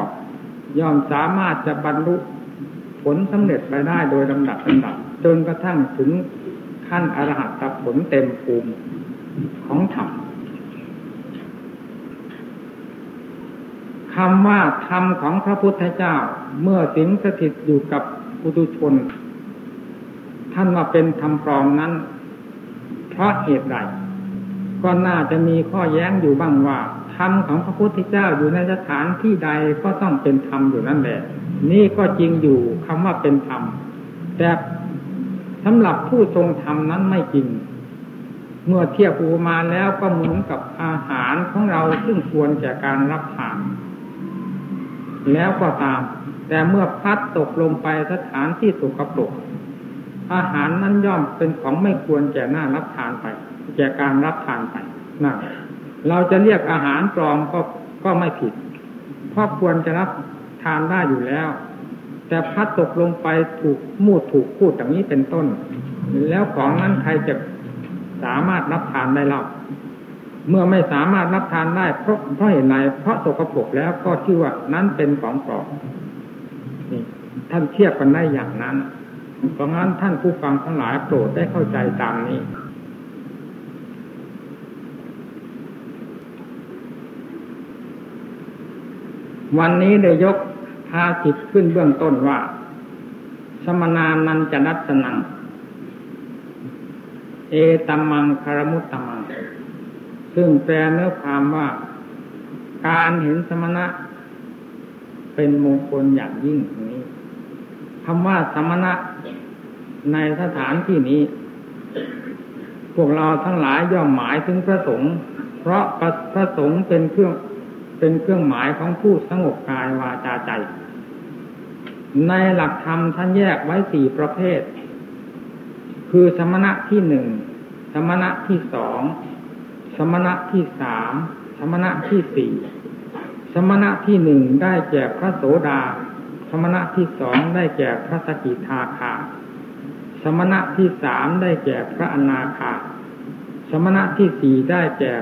ย่อมสามารถจะบรรลุผลสำเร็จไปได้โดยลำดับลำดับจนกระทั่งถึง ขั้นอรหัตผลเต็มภูมิของธรรมคำว่าธรรมของพระพุทธเจ้าเมื่อสิงสถิตอยู่กับปุถุชน ท่านว่าเป็นธรรมปลอมนั้น เพราะเหตุใดก็น่าจะมีข้อแย้งอยู่บ้างว่าธรรมของพระพุทธเจ้าอยู่ในสถานที่ใดก็ต้องเป็นธรรมอยู่นั่นแหละ นี่ก็จริงอยู่คำว่าเป็นธรรมแต่ สำหรับผู้ทรงธรรมนั้นไม่จริง เมื่อเทียบอุปมาแล้วก็เหมือนกับอาหารของเราซึ่งควรแก่การรับทานแล้วก็ตาม แต่เมื่อพัดตกลงไปสถานที่ตกกระปรกอาหารนั้นย่อมเป็นของไม่ควรแก่หน้ารับทานไปแก่การรับทานไปนั่นเราจะเรียกอาหารปลอมก็ก็ไม่ผิดเพราะควรจะรับทานได้อยู่แล้ว แต่พัดตกลงไปถูกมูดถูกพูดอย่างนี้เป็นต้น แล้วของนั้นใครจะสามารถรับทานได้เล่าเมื่อไม่สามารถรับทานได้เพราะเพราะเหตุไรเพราะตกกระปกแล้วก็ชื่อว่านั้นเป็นของปลอมนี่ท่านเทียบกันได้อย่างนั้น เพราะงั้นท่านผู้ฟังทั้งหลายโปรดได้เข้าใจตามนี้วันนี้ได้ยก พาจิตขึ้นเบื้องต้นว่า สมนานันจะนัสนัง เอตัมมังคารมุตตมัง ซึ่งแปลเนื้อความว่า การเห็นสมณะ เป็นมงคลอย่างยิ่งนี้คำว่าสมณะในสถานที่นี้ พวกเราทั้งหลายย่อมหมายถึงพระสงฆ์เพราะพระสงฆ์เป็นเครื่องเป็นเครื่องหมายของผู้สงบกายวาจาใจ ในหลักธรรมท่านแยกไว้สี่ประเภท คือสมณะที่หนึ่งสมณะที่สองสมณะที่สามสมณะที่สี่สมณะที่หนึ่งได้แก่พระโสดา สมณะที่สองได้แก่พระสกิทาคา สมณะที่สามได้แก่พระอนาคา สมณะที่สี่ได้แก่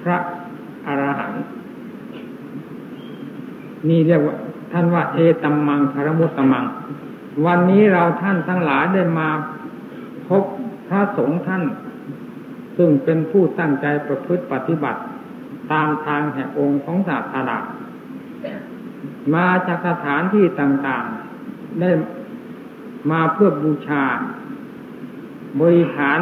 พระอรหันต์นี่เรียกว่า ท่านว่าเอตัมมังคารมุตตมัง วันนี้เราท่านทั้งหลายได้มาพบพระสงฆ์ท่าน ซึ่งเป็นผู้ตั้งใจประพฤติปฏิบัติ ตามทางแห่งองค์ของศาสนามาจากสถานที่ต่างๆ ได้มาเพื่อบูชา บริหาร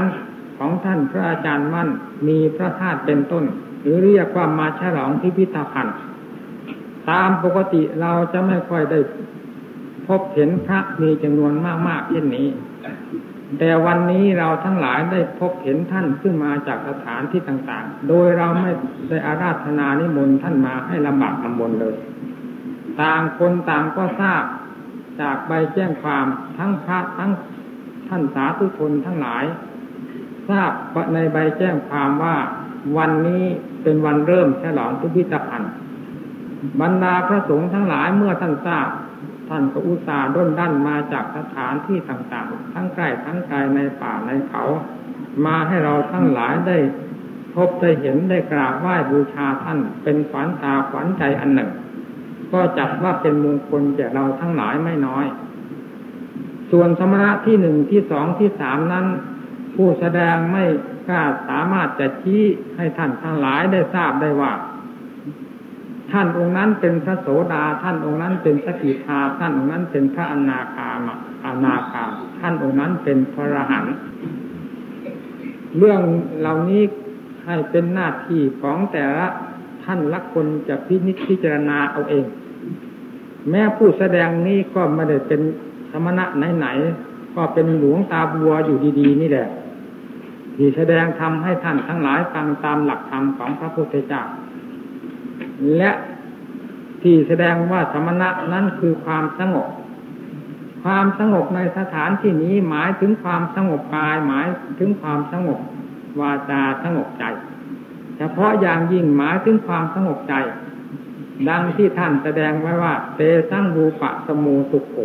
ของท่านพระอาจารย์มั่นมีพระธาตุเป็นต้น หรือเรียกว่ามาฉลองพิพิธภัณฑ์ ตามปกติเราจะไม่ค่อยได้พบเห็นพระมีจำนวนมากๆเช่นนี้ แต่วันนี้เราทั้งหลายได้พบเห็นท่านขึ้นมาจากสถานที่ต่างๆ โดยเราไม่ได้อาราธนานิมนต์ท่านมาให้ลำบากลำบนเลย ต่างคนต่างก็ทราบจากใบแจ้งความทั้งพระทั้งท่านสาธุชนทั้งหลาย ทราบในใบแจ้งความว่าวันนี้เป็นวันเริ่มฉลองทุพิธภัณฑ์ บรรดาพระสงฆ์ทั้งหลายเมื่อท่านทราบท่านก็อุตส่าห์ด้นดันมาจากสถานที่ต่างๆ ทั้งใกล้ทั้งไกลในป่าในเขา มาให้เราทั้งหลายได้พบได้เห็นได้กราบไหว้บูชาท่านเป็นฝันตาฝันใจอันหนึ่ง ก็จับว่าเป็นมงคลแก่เราทั้งหลายไม่น้อย ส่วนสมณะที่หนึ่งที่สองที่สามนั้น ผู้แสดงไม่กล้าสามารถจะชี้ให้ท่านทั้งหลายได้ทราบได้ว่า ท่านองค์นั้นเป็นพระโสดา ท่านองค์นั้นเป็นสกิทา ท่านองค์นั้นเป็นพระอนาคามอนาคาท่านองค์นั้นเป็นพระอรหันต์เรื่องเหล่านี้ให้เป็นหน้าที่ของแต่ละท่านละคนจะพินิจพิจารณาเอาเอง แม้ผู้แสดงนี้ก็ไม่ได้เป็นสมณะไหนๆก็เป็นหลวงตาบัวอยู่ดี ๆ นี่แหละที่แสดงทำให้ท่านทั้งหลายฟังตามหลักธรรมของพระพุทธเจ้า และที่แสดงว่าสมณะนั้นคือความสงบ ความสงบในสถานที่นี้หมายถึงความสงบกายหมายถึงความสงบวาจาสงบใจ เฉพาะอย่างยิ่งหมายถึงความสงบใจ ดังที่ท่านแสดงไว้ว่าเตสังบูปะสมูสุขโข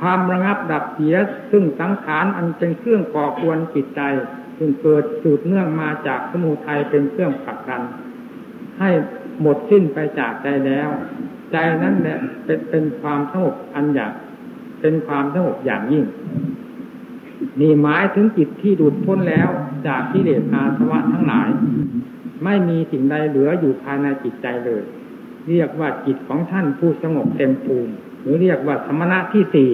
ความระงับดับเสียซึ่งสังขารอันเป็นเครื่องก่อกวนจิตใจซึ่งเกิดสืบเนื่องมาจากสมุทัยเป็นเครื่องผลักดัน ให้ หมดสิ้นไปจากใจแล้ว ใจนั้นแหละเป็นเป็นความสงบอันอยากเป็นความสงบอย่างยิ่งนี่หมายถึงจิตที่ดูดพ้นแล้วจากที่เลสอาสวะทั้งหลาย ไม่มีสิ่งใดเหลืออยู่ภายในจิตใจเลย เรียกว่าจิตของท่านผู้สงบเต็มภูมิหรือเรียกว่าธรรมะที่สี่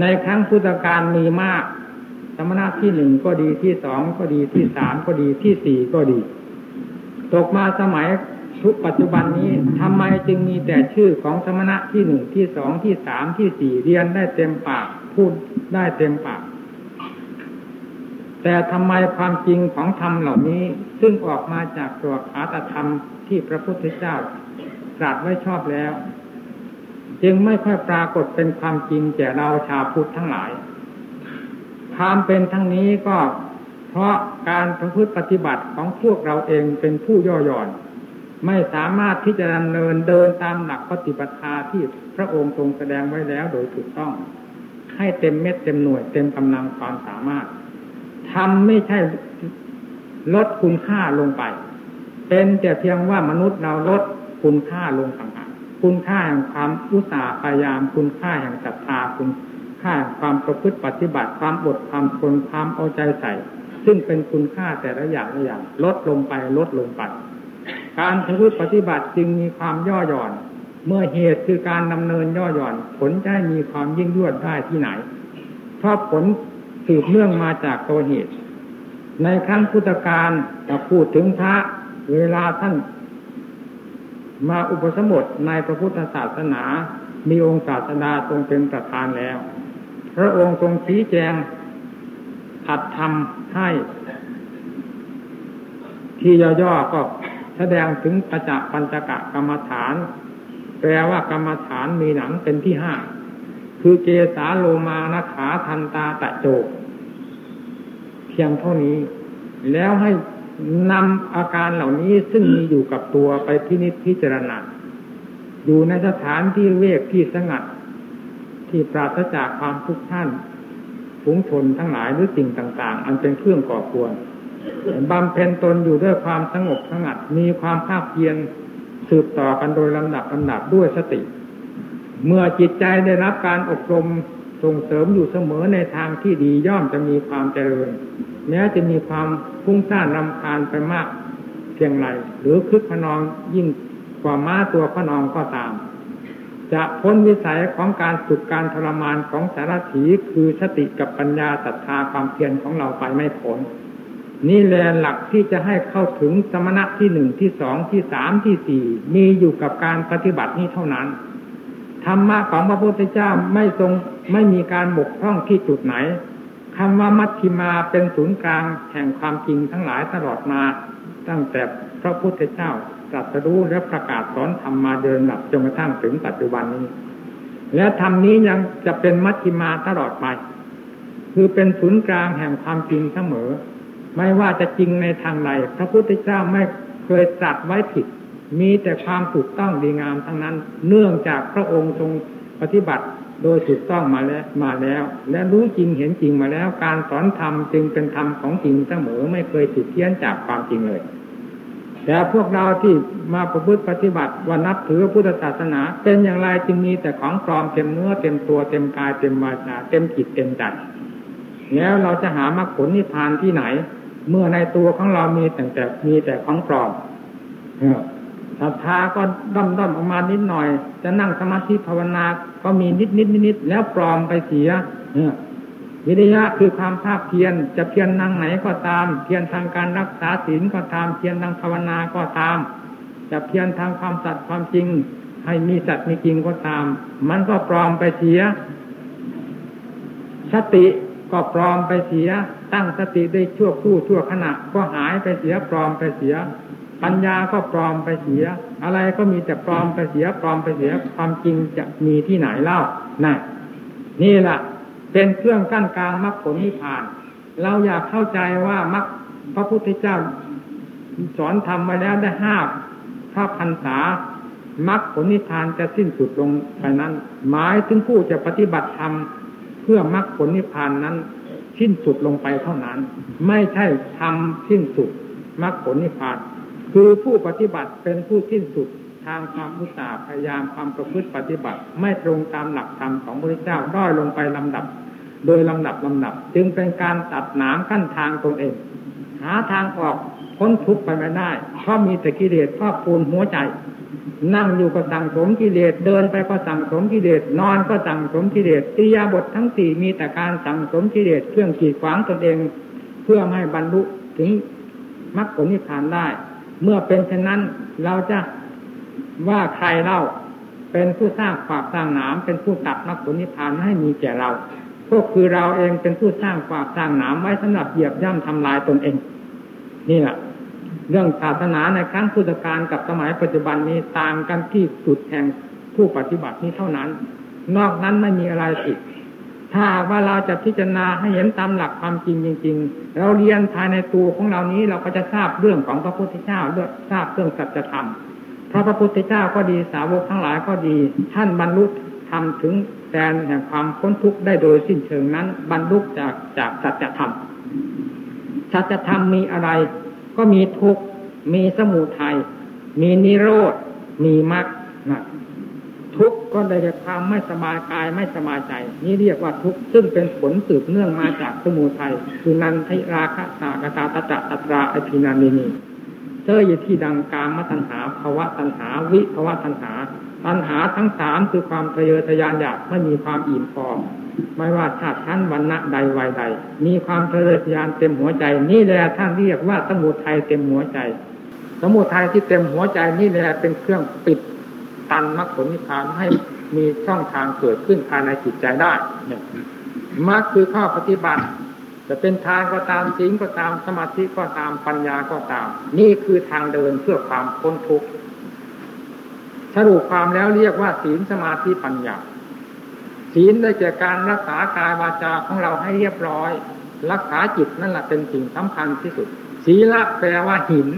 ในครั้งพุทธกาลมีมาก สมณะที่หนึ่งก็ดีที่สองก็ดีที่สามก็ดีที่สี่ก็ดี ตกมาสมัยทุกปัจจุบันนี้ทำไมจึงมีแต่ชื่อของสมณะที่หนึ่งที่สองที่สามที่สี่เรียนได้เต็มปากพูดได้เต็มปาก แต่ทำไมความจริงของธรรมเหล่านี้ ซึ่งออกมาจากตัวอาตธรรมที่พระพุทธเจ้าตรัสไว้ชอบแล้ว จึงไม่ค่อยปรากฏเป็นความจริงแก่เราชาวพุทธทั้งหลายความเป็นทั้งนี้ก็ เพราะการประพฤติปฏิบัติของพวกเราเองเป็นผู้ย่อหย่อน ไม่สามารถที่จะดำเนินเดินตามหลักปฏิบัติที่พระองค์ทรงแสดงไว้แล้วโดยถูกต้อง ให้เต็มเม็ดเต็มหน่วยเต็มกำลังความสามารถทำไม่ใช่ลดคุณค่าลงไป เป็นแต่เพียงว่ามนุษย์เราลดคุณค่าลงต่างหากคุณค่าแห่งความอุตสาห์พยายาม คุณค่าแห่งศรัทธาคุณค่าความประพฤติปฏิบัติความอดความทนความเอาใจใส่ ซึ่งเป็นคุณค่าแต่ละอย่างละอย่าง ลดลงไปลดลงไป การประพฤติปฏิบัติจึงมีความย่อหย่อน เมื่อเหตุคือการดำเนินย่อหย่อน ผลจะมีความยิ่งยวดได้ที่ไหน เพราะผลสืบเนื่องมาจากตัวเหตุ ในครั้งพุทธกาลจะพูดถึงพระเวลาท่านมาอุปสมบทในพระพุทธศาสนา มีองค์ศาสดาทรงเป็นประธานแล้ว พระองค์ทรงชี้แจง อัดทำให้ที่ย่อๆก็แสดงถึงปัจจปัญจกะกรรมฐาน แปลว่ากรรมฐานมีหนังเป็นที่ห้าคือเกสาโลมานาขาทันตาตะโจกเพียงเท่านี้ แล้วให้นำอาการเหล่านี้ซึ่งมีอยู่กับตัวไปพินิจพิจารณาอยู่ในสถานที่เวกที่สงัด ที่ปราศจากความทุกข์ท่าน ฝูงชนทั้งหลายหรือสิ่งต่าง ๆ อันเป็นเครื่องก่อควรบำเพ็ญตนอยู่ด้วยความสงบสงัด มีความภาคเพียรสืบต่อกันโดยลำดับลำดับด้วยสติ เมื่อจิตใจได้รับการอบรมส่งเสริมอยู่เสมอในทางที่ดีย่อมจะมีความเจริญ แม้จะมีความพุ่งสร้างรำคาญไปมากเพียงไรหรือคึกขนองยิ่งกว่าม้าตัวขนองก็ตาม จะพ้นวิสัยของการฝึกการทรมานของสารถีคือสติกับปัญญาศรัทธาความเพียรของเราไปไม่พ้นนี่แหละหลักที่จะให้เข้าถึงสมณะที่หนึ่งที่สองที่สามที่สี่มีอยู่กับการปฏิบัตินี้เท่านั้นธรรมะของพระพุทธเจ้าไม่ทรงไม่มีการบกพร่องที่จุดไหนคำว่ามัชฌิมาเป็นศูนย์กลางแห่งความจริงทั้งหลายตลอดมาตั้งแต่พระพุทธเจ้า ตรัสรู้และประกาศสอนธรรมมาเดินหลับจนกระทั่งถึงปัจจุบันนี้ และธรรมนี้ยังจะเป็นมัชฌิมาตลอดไป คือเป็นศูนย์กลางแห่งความจริงเสมอ ไม่ว่าจะจริงในทางใดพระพุทธเจ้าไม่เคยตรัสไว้ผิด มีแต่ความถูกต้องดีงามทั้งนั้น เนื่องจากพระองค์ทรงปฏิบัติโดยถูกต้องมาแล้วมาแล้ว และรู้จริงเห็นจริงมาแล้ว การสอนธรรมจึงเป็นธรรมของจริงเสมอไม่เคยผิดเพี้ยนจากความจริงเลย แต่พวกเราที่มาประพฤติปฏิบัติวันนับถือพุทธศาสนา เป็นอย่างไรจึงมีแต่ของปลอมเต็มเนื้อเต็มตัวเต็มกายเต็มวาจาเต็มจิตเต็มใจแล้วเราจะหามรรคผลนิพพานที่ไหน เมื่อในตัวของเรามีแต่แต่มีแต่ของปลอมศรัทธาก็ด้อมด้อมออกมานิดหน่อย จะนั่งสมาธิภาวนาก็มีนิดนิดนิดนิดแล้วปลอมไปเสีย วิริยะคือความภาคเพียรจะเพียรนั่งไหนก็ตาม เพียรทางการรักษาศีลก็ตาม เพียรทางภาวนาก็ตาม จะเพียรทางความสัตย์ความจริง ให้มีสัตย์มีจริงก็ตาม มันก็ปลอมไปเสีย สติก็ปลอมไปเสีย ตั้งสติได้ชั่วครู่ชั่วขณะ ก็หายไปเสียปลอมไปเสีย ปัญญาก็ปลอมไปเสีย อะไรก็มีแต่ปลอมไปเสียปลอมไปเสียความจริงจะมีที่ไหนเล่าน่ะนี่แหละ เป็นเครื่องกั้นกลางมรรคผลนิพพาน เราอยากเข้าใจว่ามรรคพระพุทธเจ้าสอนทำมาแล้วได้ห้าพระพรรษามรรคผลนิพพานจะสิ้นสุดลงไปนั้น หมายถึงผู้จะปฏิบัติธรรมเพื่อมรรคผลนิพพานนั้น สิ้นสุดลงไปเท่านั้น ไม่ใช่ทำสิ้นสุดมรรคผลนิพพาน คือผู้ปฏิบัติเป็นผู้สิ้นสุดทางความอุตสาห์พยายามความประพฤติปฏิบัติ ไม่ตรงตามหลักธรรมของพระพุทธเจ้าด้อยลงไปลำดับ โดยลำดับลำดับ จึงเป็นการตัดหนามขั้นทางตนเอง หาทางออกพ้นทุกข์ไปไม่ได้เพราะมีแต่กิเลสครอบปูนหัวใจ นั่งอยู่ก็สั่งสมกิเลสเดินไปก็สั่งสมกิเลสนอนก็สั่งสมกิเลสติยาบททั้งสี่มีแต่การสั่งสมกิเลสเครื่องขีดขวางตนเอง เพื่อให้บรรลุถึงมรรคผลนิพพานได้ เมื่อเป็นเช่นนั้นเราจะว่าใครเล่าเป็นผู้สร้างความสร้างหนามเป็นผู้ตัดมรรคผลนิพพานให้มีแก่เรา ก็คือเราเองเป็นผู้สร้างความสร้างหนามไว้สำหรับเหยียบย่ำทำลายตนเอง นี่แหละเรื่องศาสนาในครั้งพุทธกาลกับสมัยปัจจุบันนี้ต่างกันที่จุดแห่งผู้ปฏิบัตินี้เท่านั้น นอกนั้นไม่มีอะไรผิดถ้าว่าเราจะพิจารณาให้เห็นตามหลักความจริงจริง ๆ เราเรียนภายในตัวของเรานี้เราก็จะทราบเรื่องของพระพุทธเจ้าเรื่องทราบเรื่องสัจธรรมพระพระพุทธเจ้าก็ดีสาวกทั้งหลายก็ดี ท่านบรรลุทำถึง แดนแห่งความพ้นทุกข์ได้โดยสิ้นเชิงนั้น บรรลุจากจากสัจธรรมสัจธรรมมีอะไร ก็มีทุกข์มีสมุทัยมีนิโรธมีมรรคทุกข์ก็ได้แก่ความไม่สบายกายไม่สบายใจ นี่เรียกว่าทุกข์ซึ่งเป็นผลสืบเนื่องมาจากสมุทัยคือนันทิราคะตากตาตจะตัตราอภินานินีเจออยู่ที่ดังกามตัณหาภาวะตัณหา วิภาวะตัณหา ตัณหาทั้งสามคือความทะเยอทะยานอยากไม่มีความอิ่มพอไม่ว่าชาติชั้นวันณะใดวัยใด มีความทะเยอทะยานเต็มหัวใจ นี่แหละท่านเรียกว่าสมุทัยเต็มหัวใจ สมุทัยที่เต็มหัวใจนี่แหละเป็นเครื่องปิดตันมรรคผลนิพพานให้มีช่องทางเกิดขึ้นภายในจิตใจได้มรรคคือข้อปฏิบัติ จะเป็นทานก็ตามสิงก็ตามสมาธิก็ตามปัญญาก็ตาม นี่คือทางเดินเพื่อความพ้นทุกข์ สรุปความแล้วเรียกว่าศีลสมาธิปัญญาศีลได้แก่การรักษากายวาจาของเราให้เรียบร้อย รักษาจิตนั่นแหละเป็นสิ่งสำคัญที่สุด ศีละแปลว่าหิน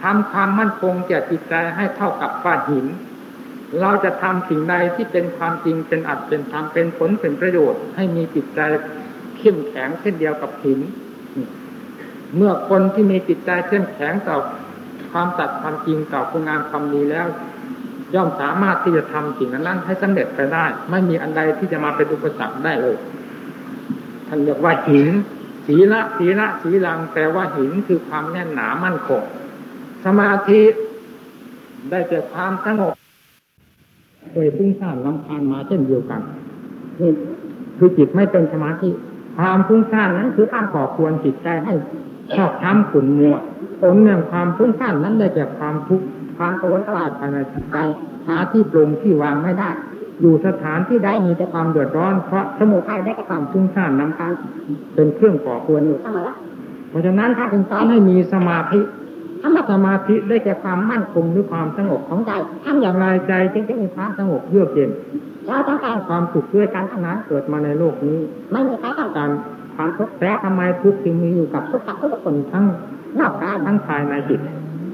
ทำความมั่นคงแก่จิตใจให้เท่ากับว่าหิน เราจะทำสิ่งใดที่เป็นความจริงเป็นอัตเป็นธรรมเป็นผลเป็นประโยชน์ ให้มีจิตใจเข้มแข็งเช่นเดียวกับหิน เมื่อคนที่มีจิตใจเข้มแข็งต่อความสัตย์ความจริงต่อคุณงามความดีแล้ว ย่อมสามารถที่จะทำสิ่งนั้นให้สำเร็จไปได้ ไม่มีอันใดที่จะมาเป็นอุปสรรคได้เลยท่านเรียกว่าหินสีละสีละสีลังแปลว่าหินคือความแน่นหนามั่นคงสมาธิได้แต่ความสงบเคยพุ่งสร้างลำพานมาเช่นเดียวกันนี่คือจิตไม่เป็นสมาธิความฟุ้งซ่านนั้นคือการก่อควรจิตใจให้ชอบช้ำขุ่นมัวผลแห่งความฟุ้งซ่านนั้นได้แก่ความทุกข์ ความโกรธกลาดภายในจิตใจหาที่ปรงที่วางไม่ได้ อยู่สถานที่ใดมีแต่ความเดือดร้อนเพราะสมุทัยได้แก่ความฟุ้งซ่านนำการเป็นเครื่องก่อควรอยู่เสมอเพราะฉะนั้นถ้าถึงตอนให้มีสมาธิทำสมาธิได้แก่ความมั่นคงหรือความสงบของใจทำอย่างไรใจจึงจะมีความสงบเยือกเย็นเราต้องการความสุขด้วยการทำงานเกิดมาในโลกนี้ ไม่มีใครต้องการความทุกข์แต่ทำไมทุกข์จึงมีอยู่กับทุกข์ทุกคนทั้งนอกกายทั้งภายในจิต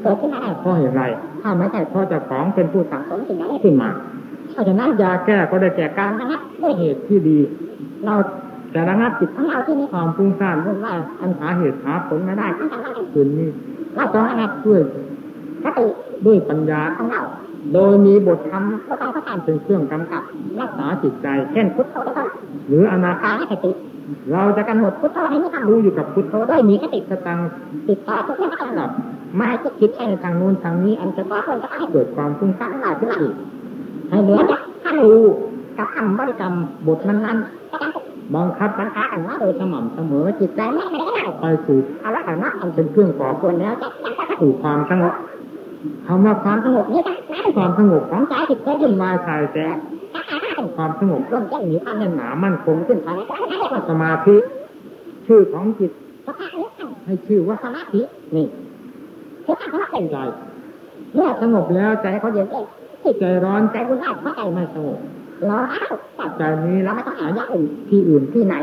เกิดขึ้นมาได้เพราะเหตุไร ถ้าไม่ใช่เพราะเจ้าของเป็นผู้สั่งสมสิ่งนั้นขึ้นมาเพราะฉะนั้นยาแก้ก็ได้แก่การระงับด้วยเหตุที่ดี เราจะระงับจิตของเราที่มีความฟุ้งซ่านวุ่นวายอันหาเหตุหาผลไม่ได้ทั้งทั้งทั้งคืนนี้เราต้องระงับด้วยสติด้วยปัญญาของเราโดยมีบทธรรมก็ต้องเข้าตเป็นเครื่องกำกับรักษาจิตใจ เช่นพุทโธหรืออนาคาสติ เราจะกำหนดพุทโธให้มีความรู้อยู่กับพุทโธด้วยมีสติสตังติดต่อทุกเรื่องตลอดไม่ให้คิดไปในทางนู้นทางนี้ อันจะก่อให้เกิดความฟุ้งซ่านหลายขึ้นอีกให้เหลือแต่ถ้ารู้กับคำบริกรรมบทนั้นๆบังคับบังคับอันว่าโดยสม่ำเสมอจิตใจไม่ได้ไปสู่อรหันต์อันเป็นเครื่องก่อควรแล้วจะสู่ความสงบคำว่าความสงบนี้ความสงบของใจจิตใจยิ่งมาใส่แต่ ความสงบร่มใจมีความแน่นหนามั่นคงขึ้นไปสมาธิชื่อของจิตให้ชื่อว่าสมาธินี่คือกาเป็นใจเมื่อสงบแล้วใจเขาเย็นเองใจร้อนใจวุ่นวายเพราะใจไม่สงบเราตัดใจนี้แล้วไม่ต้องหาอย่างอื่นที่อื่นที่ไหน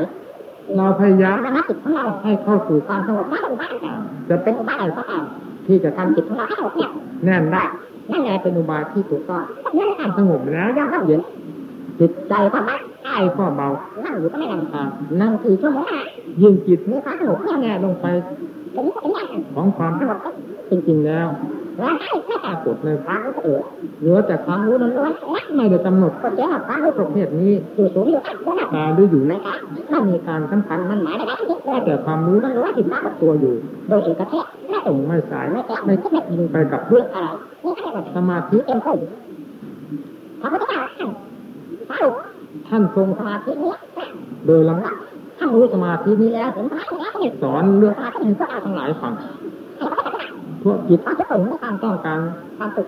เราพยายามระจิตของเราให้เข้าสู่ความสงบได้จะเป็นอุบายก็ตามที่จะทำจิตของเราให้แน่นได้นั่นแหละเป็นอุบายที่ถูกต้องนั่นสงบแล้วย่อมเข้าเย็น จิตใจก็ไม่ใช่ก็เบานั่งอยู่ก็ไม่นั่งนั่งกี่ชั่วโมงยิ่งจิตมีความสงบแน่ลงไปของความสงบจริงแล้วไม่ปรากฏในความรู้เออเหลือแต่ความรู้นั้นไม่ได้กำหนดก็จะควารู้ประเภทนี้อยู่สูงอยู่ต่ำหรืออยู่ในกายถ้ามีการสำคัญมันหมายได้แต่แต่ความรู้นั้นรู้ที่ปรากตัวอยู่ โดยเอกเทศไม่ตรงไม่สายไม่ไม่คิดไปกับเรื่องอะไรสมาธิเอ็มเข้าพระพุทธเจ้า ท่านท่านทรงสมาธินี้โดยลำดับท่านรู้สมาธินี้แล้วสอนเรื่องอะไรก็ทั้งหลายฟังพวกจิตทุกคนต้องต้องการความสุข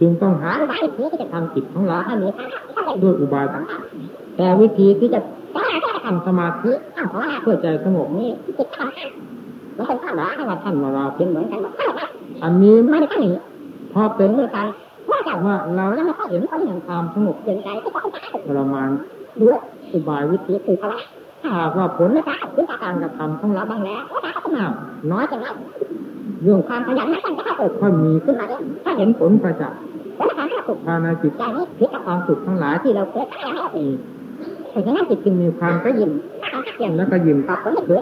จึงต้องหาอุบายที่จะทำจิตของเราให้มีด้วยอุบายต่างๆแต่วิธีที่จะทำสมาธิเพื่อใจสงบนี้จิตทำไม่ใช่ท่านหรอให้มาท่านมาเราเป็นเหมือนกันอันนี้ไม่ได้ท่านพอเป็นเมื่อการ ว่าแต่ว่าเราไม่ค่อยเห็นเขาอย่งความสงบเย็นใจที่ต้องปรมาณด้วยอุบายวิธีคืออะไรถ้าว่าผลในการปฏิบัติการกระทำของเราบ้างแล้วน้อยจังเลยเรื่องความขยันนั่นก็เกิดค่อยมีขึ้นมาได้ถ้าเห็นผลประจักษ์ภายในจิตใจนี้คิดกับความสุขทั้งหลายที่เราเคยทำแล้วองเพราะฉะนั้นจิตจึงมีความกระยิมแล้วก็ยิ้มกับผลเหลือ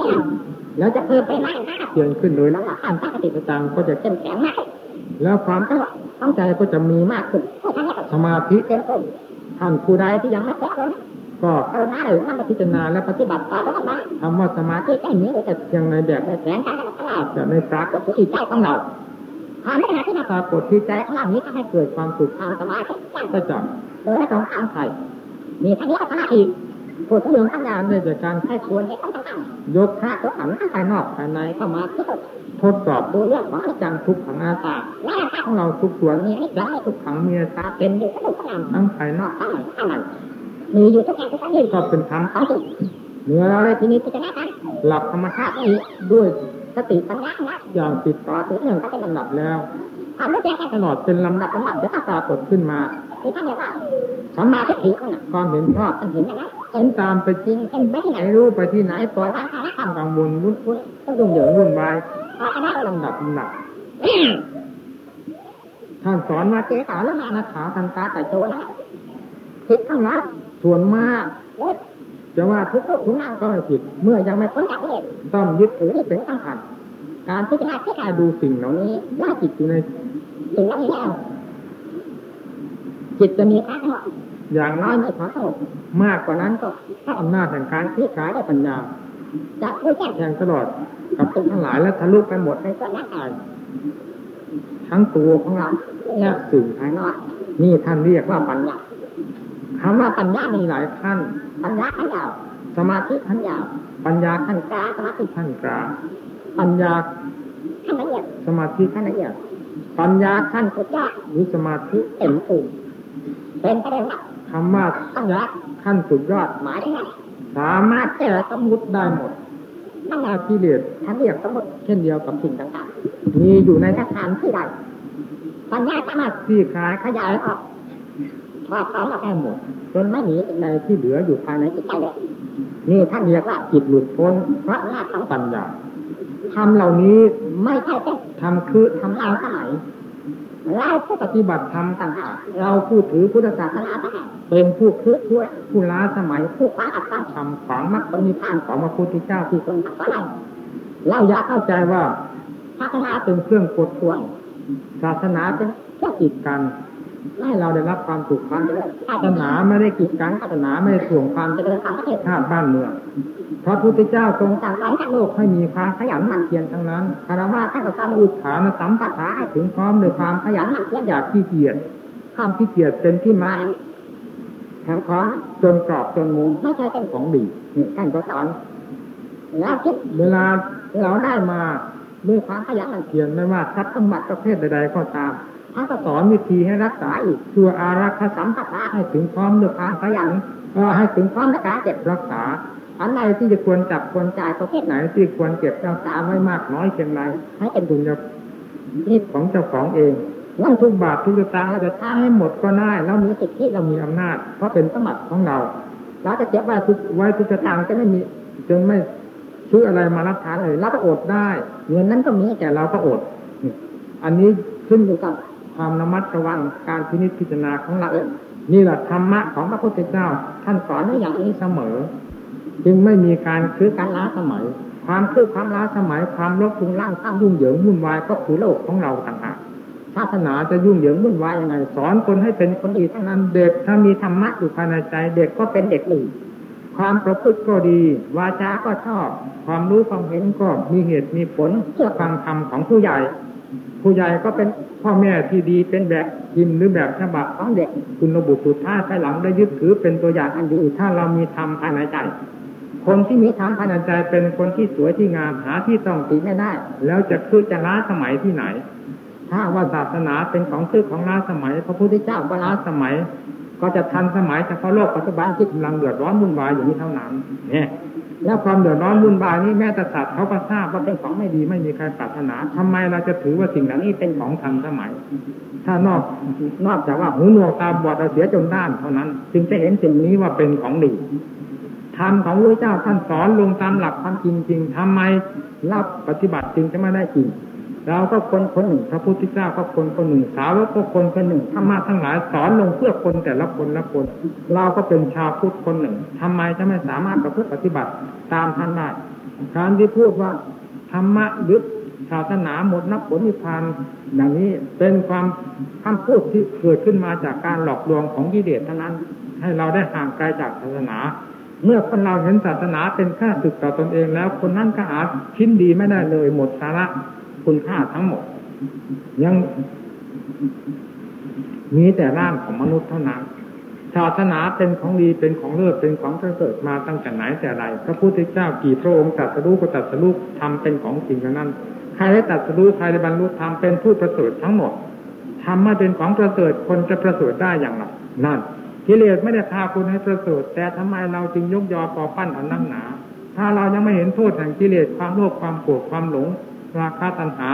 แล้วจะเพิ่มไปมากเพียนขึ้นโดยแล้วความตั้งสติประจังก็จะเข้มแข็งมากแล้วความ ตั้งใจก็จะมีมากขึ้น สมาธิเป็นต้นท่านผู้ใดที่ยังไม่พบก็เอาหน้าหรือนั่งพิจารณาและปฏิบัติต่อไปมาคำว่าสมาธิแค่นี้แต่ยังในแบบแสงการจะในปรากฏที่ใจของเราความไม่ขณะที่ปรากฏที่ใจของเรานี้ก็ให้เกิดความสุขทางสมาธิก็จับโดยให้ตรงข้ามใครมีทั้งนี้ทั้งอีกพูดถึงเรื่องทั้งงานในจากการให้ควรให้ทั้งทั้งยกพระตัวอันภายนอกภายในเข้ามาท ทดสอบดูเรื่องของจังทุกขังอาตาของเราทุกส่วนนี้ได้ทุกขังมีอาตาเป็นอยู่ทุกขังทั้งภายนอกทั้งในทั้งในมีอยู่ทุกอย่างทุกอย่างก็เป็นธรรมของจิตเมื่อเราเลยทีนี้พิจารณากันหลักธรรมชาติด้วยสติปัญญาอย่างติดต่อถึงหนึ่งก็เป็นลำดับแล้วทำด้แก้ตลอดเป็นลำดับลำดับจะปรากฏขึ้นมาที่ท่านเรียกว่าสัมมาทิฏฐิความเห็นชอบเห็นอย่างนั้นเห็นตามไปจริงเห็นไม่ไหนรู้ไปที่ไหนปล่อยวางความกังวลวุ่นวุ่นต้องดุ่งเหยิงวุ่นวาย ลำดับลำดับท่านสอนมาเจ้าแล้วมานาขาทันตาแต่โจนะผิดทั้งนั้นส่วนมากจะว่าทุกข์ทุกข์นั่งก็ไม่ผิด เมื่อยังไม่พ้นจากเหตุต้องยึดถือให้ถึงตั้งขันการพิจารณาพิจารณาดูสิ่งเหล่านี้ว่าจิตอยู่ในสิ่งเหล่านี้แล้วจิตจะมีค่าอย่างน้อยไม่พอมากกว่านั้นก็ถ้าอำนาจแห่งการพิจารณาได้ปัญญา จะไม่แก้แทงตลอดกับตัวทั้งหลายและทะลุไปหมดในส่วนนั้นเองทั้งตัวของเราและสิ่งภายนอกนี่ท่านเรียกว่าปัญญาคำว่าปัญญามีหลายขั้นปัญญาขั้นยาวสมาธิขั้นยาวปัญญาขั้นกลางสมาธิขั้นกลางปัญญาขั้นละเอียดสมาธิขั้นละเอียดปัญญาขั้นสุดยอดมีสมาธิเต็มปุ่มเป็นไปได้ธรรมะปัญญาขั้นสุดยอดหมายถึง สามารถเจอสมุติได้หมดนั่นแหละที่เรียดทั้งเรียกสมุติเช่นเดียวกับสิ่งต่างๆ มีอยู่ในสถานที่ใดปัญญาสามารถที่คลายขยายออกครอบครองได้หมดจนไม่มีในที่เหลืออยู่ภายในจิตใจเลยนี่ท่านเรียกว่าจิตหลุดพ้นเพราะหน้าของปัญญาทำเหล่านี้ไม่ใช่ทำคือทำเราสมัย เราก็ปฏิบัติธรรมต่างหากเราผู้ถือพุทธศาสนาเป็นผู้คือช่วยผู้ล้าสมัยผู้ค้าอัตตาทำฝังมรรคผลนิพพานของพระพุทธเจ้าที่ทรงสอนเราเราอยากเข้าใจว่าศาสนาเป็นเครื่องกดทวงศาสนาเป็นเครื่องกีดกัน ให้เราได้รับความสุขความเจริญศาสนาไม่ได้กีดกันศาสนาไม่ได้ถ่วงความเจริญของประเทศชาติบ้านเมืองพระพุทธเจ้าทรงสั่งสอนโลกให้มีความขยันหมั่นเพียรทั้งนั้นคารวะท่านก็ทำอุทานสัมปทาให้ถึงพร้อมด้วยความขยันหมั่นเพียรอยากขี้เกียจข้ามขี้เกียจเป็นที่มาแห่งขอจนกรอบจนมุมไม่ใช่เป็นของดีท่านก็สอนแล้วคิดเวลาเราได้มาด้วยความขยันหมั่นเพียรไม่ว่าทรัพย์สมบัติประเภทใดๆก็ตาม ท่านก็สอนวิธีให้รักษาอีกชั่วอารักษาสัมปทาให้ถึงพร้อมด้วยความขยันให้ถึงพร้อมรักษาเจ็บรักษา อันไหนที่จะควรจับควรจ่ายประเภทไหนที่ควรเก็บรักษาไว้มากน้อยเพียงไรให้เป็นดุลยพิของเจ้าของเองว่าทุกบาททุกสตางค์เราจะท่าให้หมดก็ได้เรามีสิทธิเรามีอำนาจ เพราะเป็นสมบัติของเราเราจะเก็บไว้ทุกไว้ทุกสตางค์จะไม่มีจนไม่ซื้ออะไรมารับทานเลยราก็อดได้ เงินนั้นก็มีแต่เราก็อด อันนี้ขึ้นอยู่กับ ความระมัดระวังการพินิจพิจารณาของเราเองนี่แหละธรรมะของพระพุทธเจ้า ท่านสอนไว้อย่างนี้เสมอ จึงไม่มีการคือการล้าสมัย ความคือความล้าสมัยความลบทุงล่างข้ามยุ่งเหยิงวุ่นวายก็คือโลกของเราต่างหากศาสนาจะยุ่งเหยิงวุ่นวายยังไง สอนคนให้เป็นคนดีทั้งนั้นเด็กถ้ามีธรรมะอยู่ภายในใจ เด็กก็เป็นเด็กดีความประพฤติก็ดี วาจาก็ชอบ ความรู้ความเห็นก็มีเหตุมีผลเชื่อฟังธรรมของผู้ใหญ่ ผู้ใหญ่ก็เป็นพ่อแม่ที่ดีเป็นแบบยิมหรือแบบฉบับของเด็กคุณบุตรสุดท้ายภายหลังได้ยึดถือเป็นตัวอย่างอันดีถ้าเรามีธรรมภายในใจ คนที่มีธรรมภายในใจเป็นคนที่สวยที่งามหาที่ต้องติไม่ได้ แล้วจะคือจะล้าสมัยที่ไหน ถ้าว่าศาสนาเป็นของคือของล้าสมัย พระพุทธเจ้าก็ล้าสมัย ก็จะทันสมัยเฉพาะโลกปัจจุบันที่กำลังเดือดร้อนวุ่นวายอย่างนี้เท่านั้นเนี่ยแล้วความเดือดร้อนวุ่นวายนี้แม้แต่สัตว์เขาก็ทราบว่าเป็นของไม่ดีไม่มีใครปรารถนาทำไมเราจะถือว่าสิ่งเหล่านี้เป็นของทันสมัย ถ้านอกนอกจากว่าหูหนวกตาบอดเราเสียจนด้านเท่านั้น จึงจะเห็นสิ่งนี้ว่าเป็นของดีธรรมของพระเจ้าท่านสอนลงตามหลักความจริงจริงทำไมรับปฏิบัติจริงจะไม่ได้จริง เราก็คนคนหนึ่งพระพุทธเจ้าก็คนคนหนึ่งสาวกก็คนคนหนึ่งธรรมะทั้งหลายสอนลงเพื่อคนแต่ละคนละคน เราก็เป็นชาวพุทธคนหนึ่งทำไมจะไม่สามารถประพฤติปฏิบัติตามท่านได้การที่พูดว่าธรรมะหรือศาสนาหมดนับผลนิพพานอย่างนี้เป็นความคำพูดที่เกิดขึ้นมาจากการหลอกลวงของกิเลสเท่านั้น ให้เราได้ห่างไกลจากศาสนา เมื่อคนเราเห็นศาสนาเป็นค่าศึกต่อตนเองแล้วคนนั้นก็อาจชิ้นดีไม่ได้เลยหมดสาระ คุณค่าทั้งหมด ยังมีแต่ร่างของมนุษย์เท่านั้นศาสนาเป็นของดีเป็นของเลิศเป็นของประเสริฐมาตั้งแต่ไหนแต่ไรพระพุทธเจ้ากี่พระองค์ตรัสรู้ก็ตรัสรู้ทำเป็นของจริงนั้น ใครได้ตรัสรู้ใครได้บรรลุธรรมเป็นผู้ประเสริฐทั้งหมดทำมาเป็นของประเสริฐคนจะประเสริฐได้อย่างไรนั่นกิเลสไม่ได้พาคุณให้ประเสริฐแต่ทำไมเราจึงยกยอปอปั้นอันนั่งหนา ถ้าเรายังไม่เห็นโทษแห่งกิเลสความโลภความโกรธความหลง ราคะตัณหา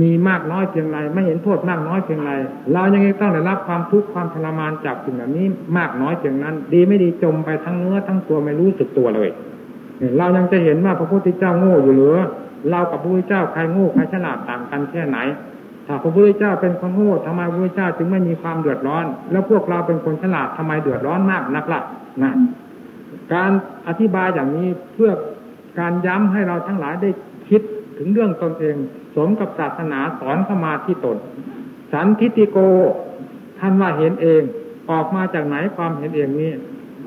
มีมากน้อยเพียงไร ไม่เห็นโทษมากน้อยเพียงไร เรายังต้องได้รับความทุกข์ความทรมานจากสิ่งแบบนี้มากน้อยเพียงนั้น ดีไม่ดีจมไปทั้งเนื้อทั้งตัวไม่รู้สึกตัวเลยเรายังจะเห็นว่าพระพุทธเจ้าโง่อยู่หรือเรากับพระพุทธเจ้าใครโง่ใครฉลาดต่างกันแค่ไหนถ้าพระพุทธเจ้าเป็นคนโง่ทำไมพระพุทธเจ้าจึงไม่มีความเดือดร้อน แล้วพวกเราเป็นคนฉลาดทำไมเดือดร้อนมากนักละ่ะนั่นการอธิบายอย่างนี้เพื่อการย้ำให้เราทั้งหลายได้คิด ถึงเรื่องตนเอง สมกับศาสนาสอนเข้ามาที่ตน สันทิติโก ท่านว่าเห็นเอง ออกมาจากไหนความเห็นเองนี้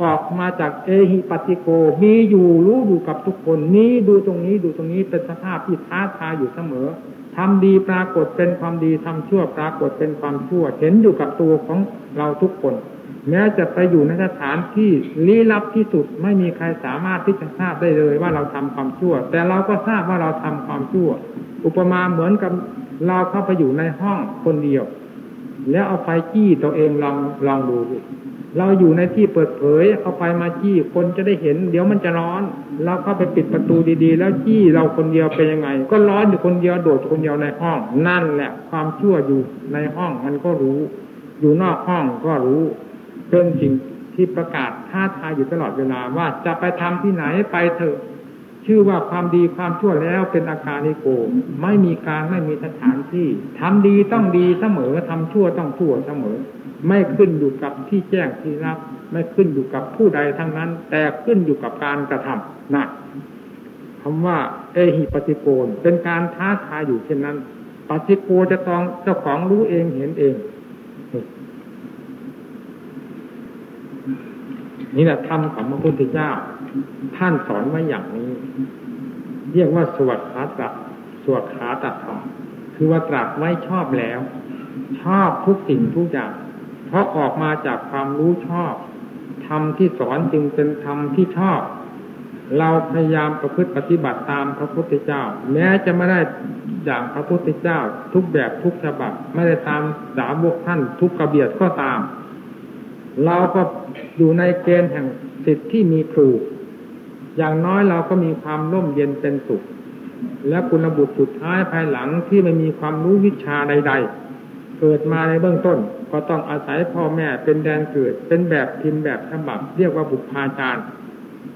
ออกมาจากเอหิปติโก มีอยู่รู้อยู่กับทุกคน นี้ดูตรงนี้ดูตรงนี้เป็นสภาพที่ท้าทายอยู่เสมอทำดีปรากฏเป็นความดีทำชั่วปรากฏเป็นความชั่ว เห็นอยู่กับตัวของเราทุกคน แม้จะไปอยู่ในสถานที่ลี้ลับที่สุดไม่มีใครสามารถที่จะทราบได้เลยว่าเราทำความชั่ว แต่เราก็ทราบว่าเราทำความชั่ว อุปมาเหมือนกับเราเข้าไปอยู่ในห้องคนเดียว แล้วเอาไฟจี้ตัวเองลองลองดูเราอยู่ในที่เปิดเผยเอาไฟมาจี้คนจะได้เห็น เดี๋ยวมันจะร้อน เราเข้าไปปิดประตูดีๆ แล้วจี้เราคนเดียวเป็นยังไง ก็ร้อนอยู่คนเดียวโดดคนเดียวในห้อง นั่นแหละ ความชั่วอยู่ในห้องมันก็รู้ อยู่นอกห้องก็รู้ เป็นสิ่งที่ประกาศท้าทายอยู่ตลอดเวลาว่าจะไปทำที่ไหนไปเถอะ ชื่อว่าความดีความชั่วแล้วเป็นอาการนิโกไม่มีการไม่มีสถานที่ทำดีต้องดีเสมอทำชั่วต้องชั่วเสมอ ไม่ขึ้นอยู่กับที่แจ้งที่รับ ไม่ขึ้นอยู่กับผู้ใดทั้งนั้น แต่ขึ้นอยู่กับการกระทำนะคำว่าเอหิปฏิโกนเป็นการท้าทายอยู่เช่นนั้นปฏิโกจะต้องเจ้าของรู้เองเห็นเอง นี่แหละธรรมของพระพุทธเจ้า ท่านสอนไว้อย่างนี้ เรียกว่าสวดคาตะสวดคาตะธรรมคือว่าตรัสไว้ชอบแล้ว ชอบทุกสิ่งทุกอย่าง เพราะออกมาจากความรู้ชอบธรรมที่สอนจึงเป็นธรรมที่ชอบ เราพยายามประพฤติปฏิบัติตามพระพุทธเจ้า แม้จะไม่ได้อย่างพระพุทธเจ้า ทุกแบบทุกฉบับ ไม่ได้ตามสาวกท่านทุกกระเบียดก็ตาม เราก็อยู่ในเกณฑ์แห่งสิทธิ์ที่มีครู อย่างน้อยเราก็มีความร่มเย็นเป็นสุข และคุณบุตรสุดท้ายภายหลังที่ไม่มีความรู้วิชาใด ๆ เกิดมาในเบื้องต้น ก็ต้องอาศัยพ่อแม่เป็นแดนเกิด เป็นแบบพิมพ์แบบฉบับ เรียกว่าบุพาจารย์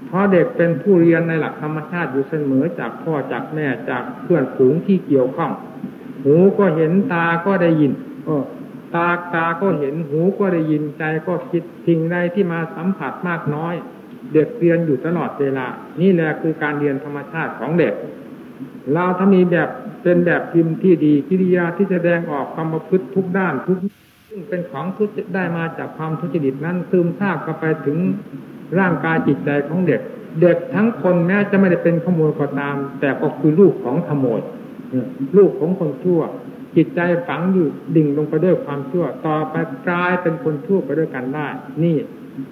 เพราะเด็กเป็นผู้เรียนในหลักธรรมชาติอยู่เสมอจากพ่อจากแม่จากเพื่อนฝูงที่เกี่ยวข้อง หูก็เห็นตาก็ได้ยิน ตาตาก็เห็นหูก็ได้ยินใจก็คิดสิ่งใดที่มาสัมผัสมากน้อย เด็กเรียนอยู่ตลอดเวลา นี่แหละคือการเรียนธรรมชาติของเด็ก เราถ้ามีแบบเป็นแบบพิมพ์ที่ดีกิริยาที่แสดงออกความประพฤติทุกด้านทุกซึ่งเป็นของทุจได้มาจากความทุจริตนั้นซึมซาบเข้าไปถึงร่างกายจิตใจของเด็ก เด็กทั้งคนแม้จะไม่ได้เป็นขโมยก็ตาม แต่ก็คือลูกของขโมยลูกของคนชั่ว จิตใจฝังอยู่ดิ่งลงไปด้วยความชั่ว ต่อไปกลายเป็นคนชั่วไปด้วยกันได้ นี่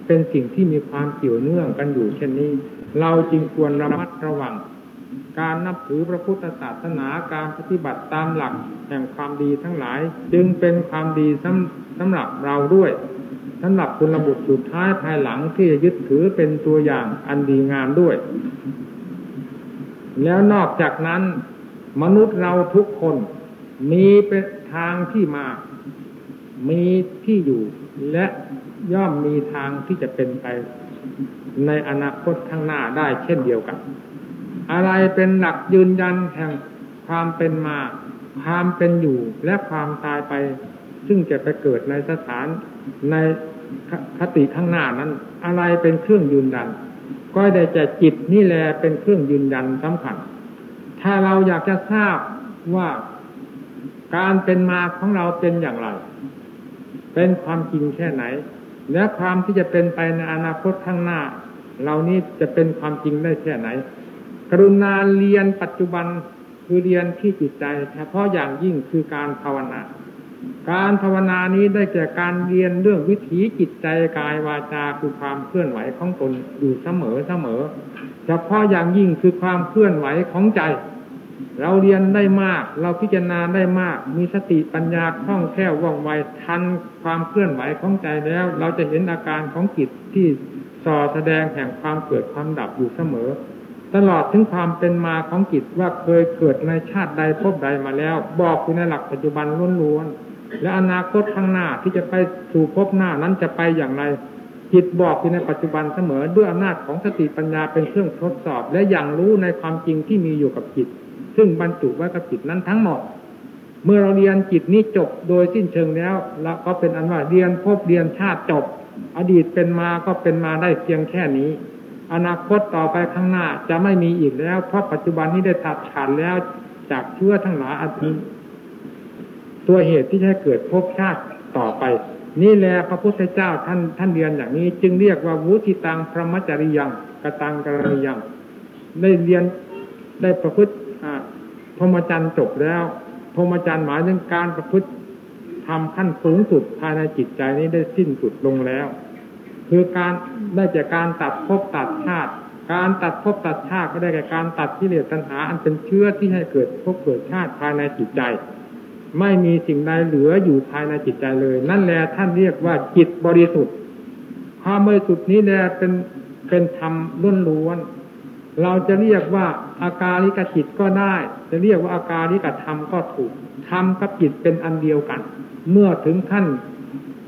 เป็นสิ่งที่มีความเกี่ยวเนื่องกันอยู่เช่นนี้ เราจึงควรระมัดระวัง การนับถือพระพุทธศาสนาการปฏิบัติตามหลักแห่งความดีทั้งหลาย จึงเป็นความดีสำสำหรับเราด้วยสำหรับคุณระบุสุดท้ายภายหลังที่จะยึดถือเป็นตัวอย่างอันดีงามด้วย แล้วนอกจากนั้น มนุษย์เราทุกคน มีเป็นทางที่มา มีที่อยู่ และย่อมมีทางที่จะเป็นไป ในอนาคตข้างหน้าได้เช่นเดียวกัน อะไรเป็นหลักยืนยันแห่งความเป็นมา ความเป็นอยู่และความตายไป ซึ่งจะไปเกิดในสถานในคติข้างหน้านั้น อะไรเป็นเครื่องยืนยัน ก็ได้แต่จิตนี่แหละเป็นเครื่องยืนยันสำคัญ ถ้าเราอยากจะทราบว่า การเป็นมาของเราเป็นอย่างไร เป็นความจริงแค่ไหน และความที่จะเป็นไปในอนาคตข้างหน้า เรานี้จะเป็นความจริงได้แค่ไหน กรุณาเรียนปัจจุบันคือเรียนที่จิตใจเฉพาะอย่างยิ่งคือการภาวนา การภาวนานี้ได้แก่การเรียนเรื่องวิถีจิตใจกายวาจาคือความเคลื่อนไหวของตนอยู่เสมอเสมอเฉพาะอย่างยิ่งคือความเคลื่อนไหวของใจ เราเรียนได้มาก เราพิจารณาได้มาก มีสติปัญญาคล่องแคล่วว่องไวทันความเคลื่อนไหวของใจแล้ว เราจะเห็นอาการของจิตที่ส่อแสดงแห่งความเกิดความดับอยู่เสมอ ตลอดถึงความเป็นมาของจิตว่าเคยเกิดในชาติใดพบใดมาแล้ว บอกอยู่ในหลักปัจจุบันล้วนๆและอนาคตข้างหน้าที่จะไปสู่พบหน้านั้นจะไปอย่างไรจิตบอกอยู่ในปัจจุบันเสมอ ด้วยอำนาจของสติปัญญาเป็นเครื่องทดสอบ และอย่างรู้ในความจริงที่มีอยู่กับจิต ซึ่งบรรจุไว้กับจิตนั้นทั้งหมด เมื่อเราเรียนจิตนี้จบโดยสิ้นเชิงแล้วเราก็เป็นอันว่าเรียนพบเรียนชาติจบ อดีตเป็นมาก็เป็นมาได้เพียงแค่นี้ อนาคตต่อไปข้างหน้าจะไม่มีอีกแล้ว เพราะปัจจุบันนี้ได้ตัดขาดแล้วจากเชื้อทั้งหลายอาทิตัวเหตุที่จะเกิดพบชาติต่อไป นี่แหละพระพุทธเจ้าท่านท่านเรียนอย่างนี้ จึงเรียกว่าวุติตังพระมจริยังกตังกรณียังได้เรียนได้ประพฤติ พรหมจรรย์จบแล้ว พรหมจรรย์หมายถึงการประพฤติทำขั้นสูงสุดภายในจิตใจนี้ได้สิ้นสุดลงแล้ว คือการได้จากการตัดภพตัดชาติ การตัดภพตัดชาติก็ได้แก่การตัดกิเลสตัณหา อันเป็นเชื้อที่ให้เกิดภพเกิดชาติภายในจิตใจ ไม่มีสิ่งใดเหลืออยู่ภายในจิตใจเลย นั่นแหละท่านเรียกว่าจิตบริสุทธิ์ความบริสุทธิ์นี้แหละเป็นเป็นธรรมล้วนล้วน เราจะเรียกว่าอาการลิกจิตก็ได้ จะเรียกว่าอาการลิกธรรมก็ถูกธรรมกับจิตเป็นอันเดียวกัน เมื่อถึงขั้น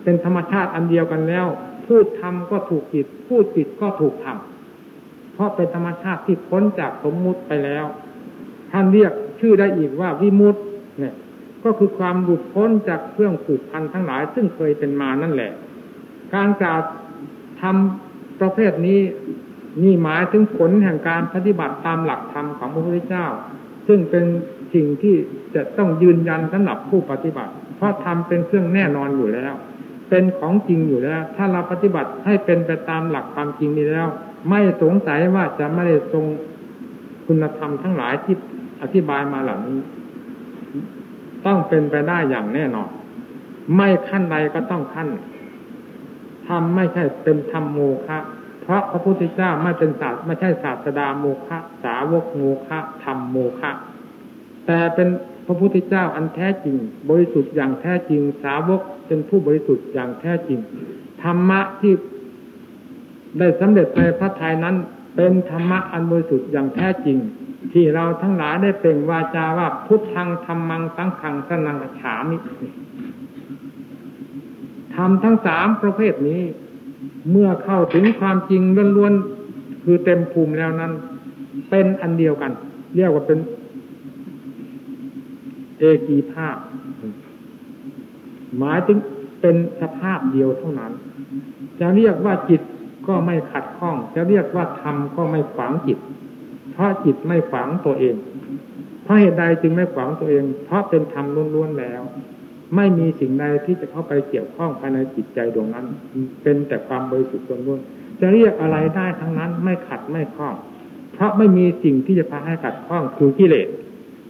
เป็นธรรมชาติอันเดียวกันแล้ว พูดธรรมก็ถูกจิตพูดจิตก็ถูกธรรมเพราะเป็นธรรมชาติที่พ้นจากสมมุติไปแล้ว ท่านเรียกชื่อได้อีกว่าวิมุตเนี่ย ก็คือความหลุดพ้นจากเครื่องผูกพันทั้งหลาย ซึ่งเคยเป็นมานั่นแหละ การกล่าวทำประเภทนี้ นี่หมายถึงผลแห่งการปฏิบัติตามหลักธรรมของพระพุทธเจ้า ซึ่งเป็นสิ่งที่จะต้องยืนยันสำหรับผู้ปฏิบัติ เพราะทำเป็นเครื่องแน่นอนอยู่แล้ว เป็นของจริงอยู่แล้ว ถ้าเราปฏิบัติให้เป็นไปตามหลักความจริงนี้แล้ว ไม่สงสัยว่าจะไม่ได้ทรงคุณธรรมทั้งหลายที่อธิบายมาเหล่านี้ ต้องเป็นไปได้อย่างแน่นอน ไม่ขั้นใดก็ต้องขั้นทำไม่ใช่เป็นธรรมโมฆะ เพราะพระพุทธเจ้าไม่เป็นศาสไม่ใช่ศาสดาโมฆะสาวกโมฆะธรรมโมฆะแต่เป็นพระพุทธเจ้าอันแท้จริง บริสุทธิ์อย่างแท้จริง สาวกเป็นผู้บริสุทธิ์อย่างแท้จริง ธรรมะที่ได้สำเร็จในพระทัยนั้น เป็นธรรมะอันบริสุทธิ์อย่างแท้จริง ที่เราทั้งหลายได้เปล่งวาจาว่าพุทธังธรรมังสังขังสนังฉามิทำทั้งสามประเภทนี้ เมื่อเข้าถึงความจริงล้วนๆคือเต็มภูมิแล้วนั้น เป็นอันเดียวกัน เรียกว่าเป็น เอกีภาพ หมายถึงเป็นสภาพเดียวเท่านั้น จะเรียกว่าจิตก็ไม่ขัดข้อง จะเรียกว่าธรรมก็ไม่ขวางจิต เพราะจิตไม่ขวางตัวเอง เพราะเหตุใดจึงไม่ขวางตัวเอง เพราะเป็นธรรมล้วนๆแล้ว ไม่มีสิ่งใดที่จะเข้าไปเกี่ยวข้องภายในจิตใจดวงนั้น เป็นแต่ความบริสุทธิ์ล้วนจะเรียกอะไรได้ทั้งนั้นไม่ขัดไม่ข้อง เพราะไม่มีสิ่งที่จะพาให้ขัดข้องคือกิเลส